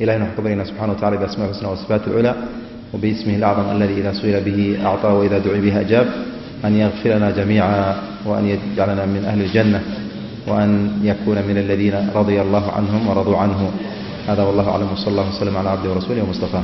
ilahina waxaan ka baryana subxana wa tacala biasma'i husna wasifaat alculaa وباسمه الأعظم الذي إذا سئل به أعطى وإذا دعي به أجاب أن يغفر لنا جميعا وأن يجعلنا من أهل الجنة وأن يكون من الذين رضي الله عنهم ورضوا عنه هذا والله أعلم وصلى الله وسلم على عبده ورسوله ومصطفاه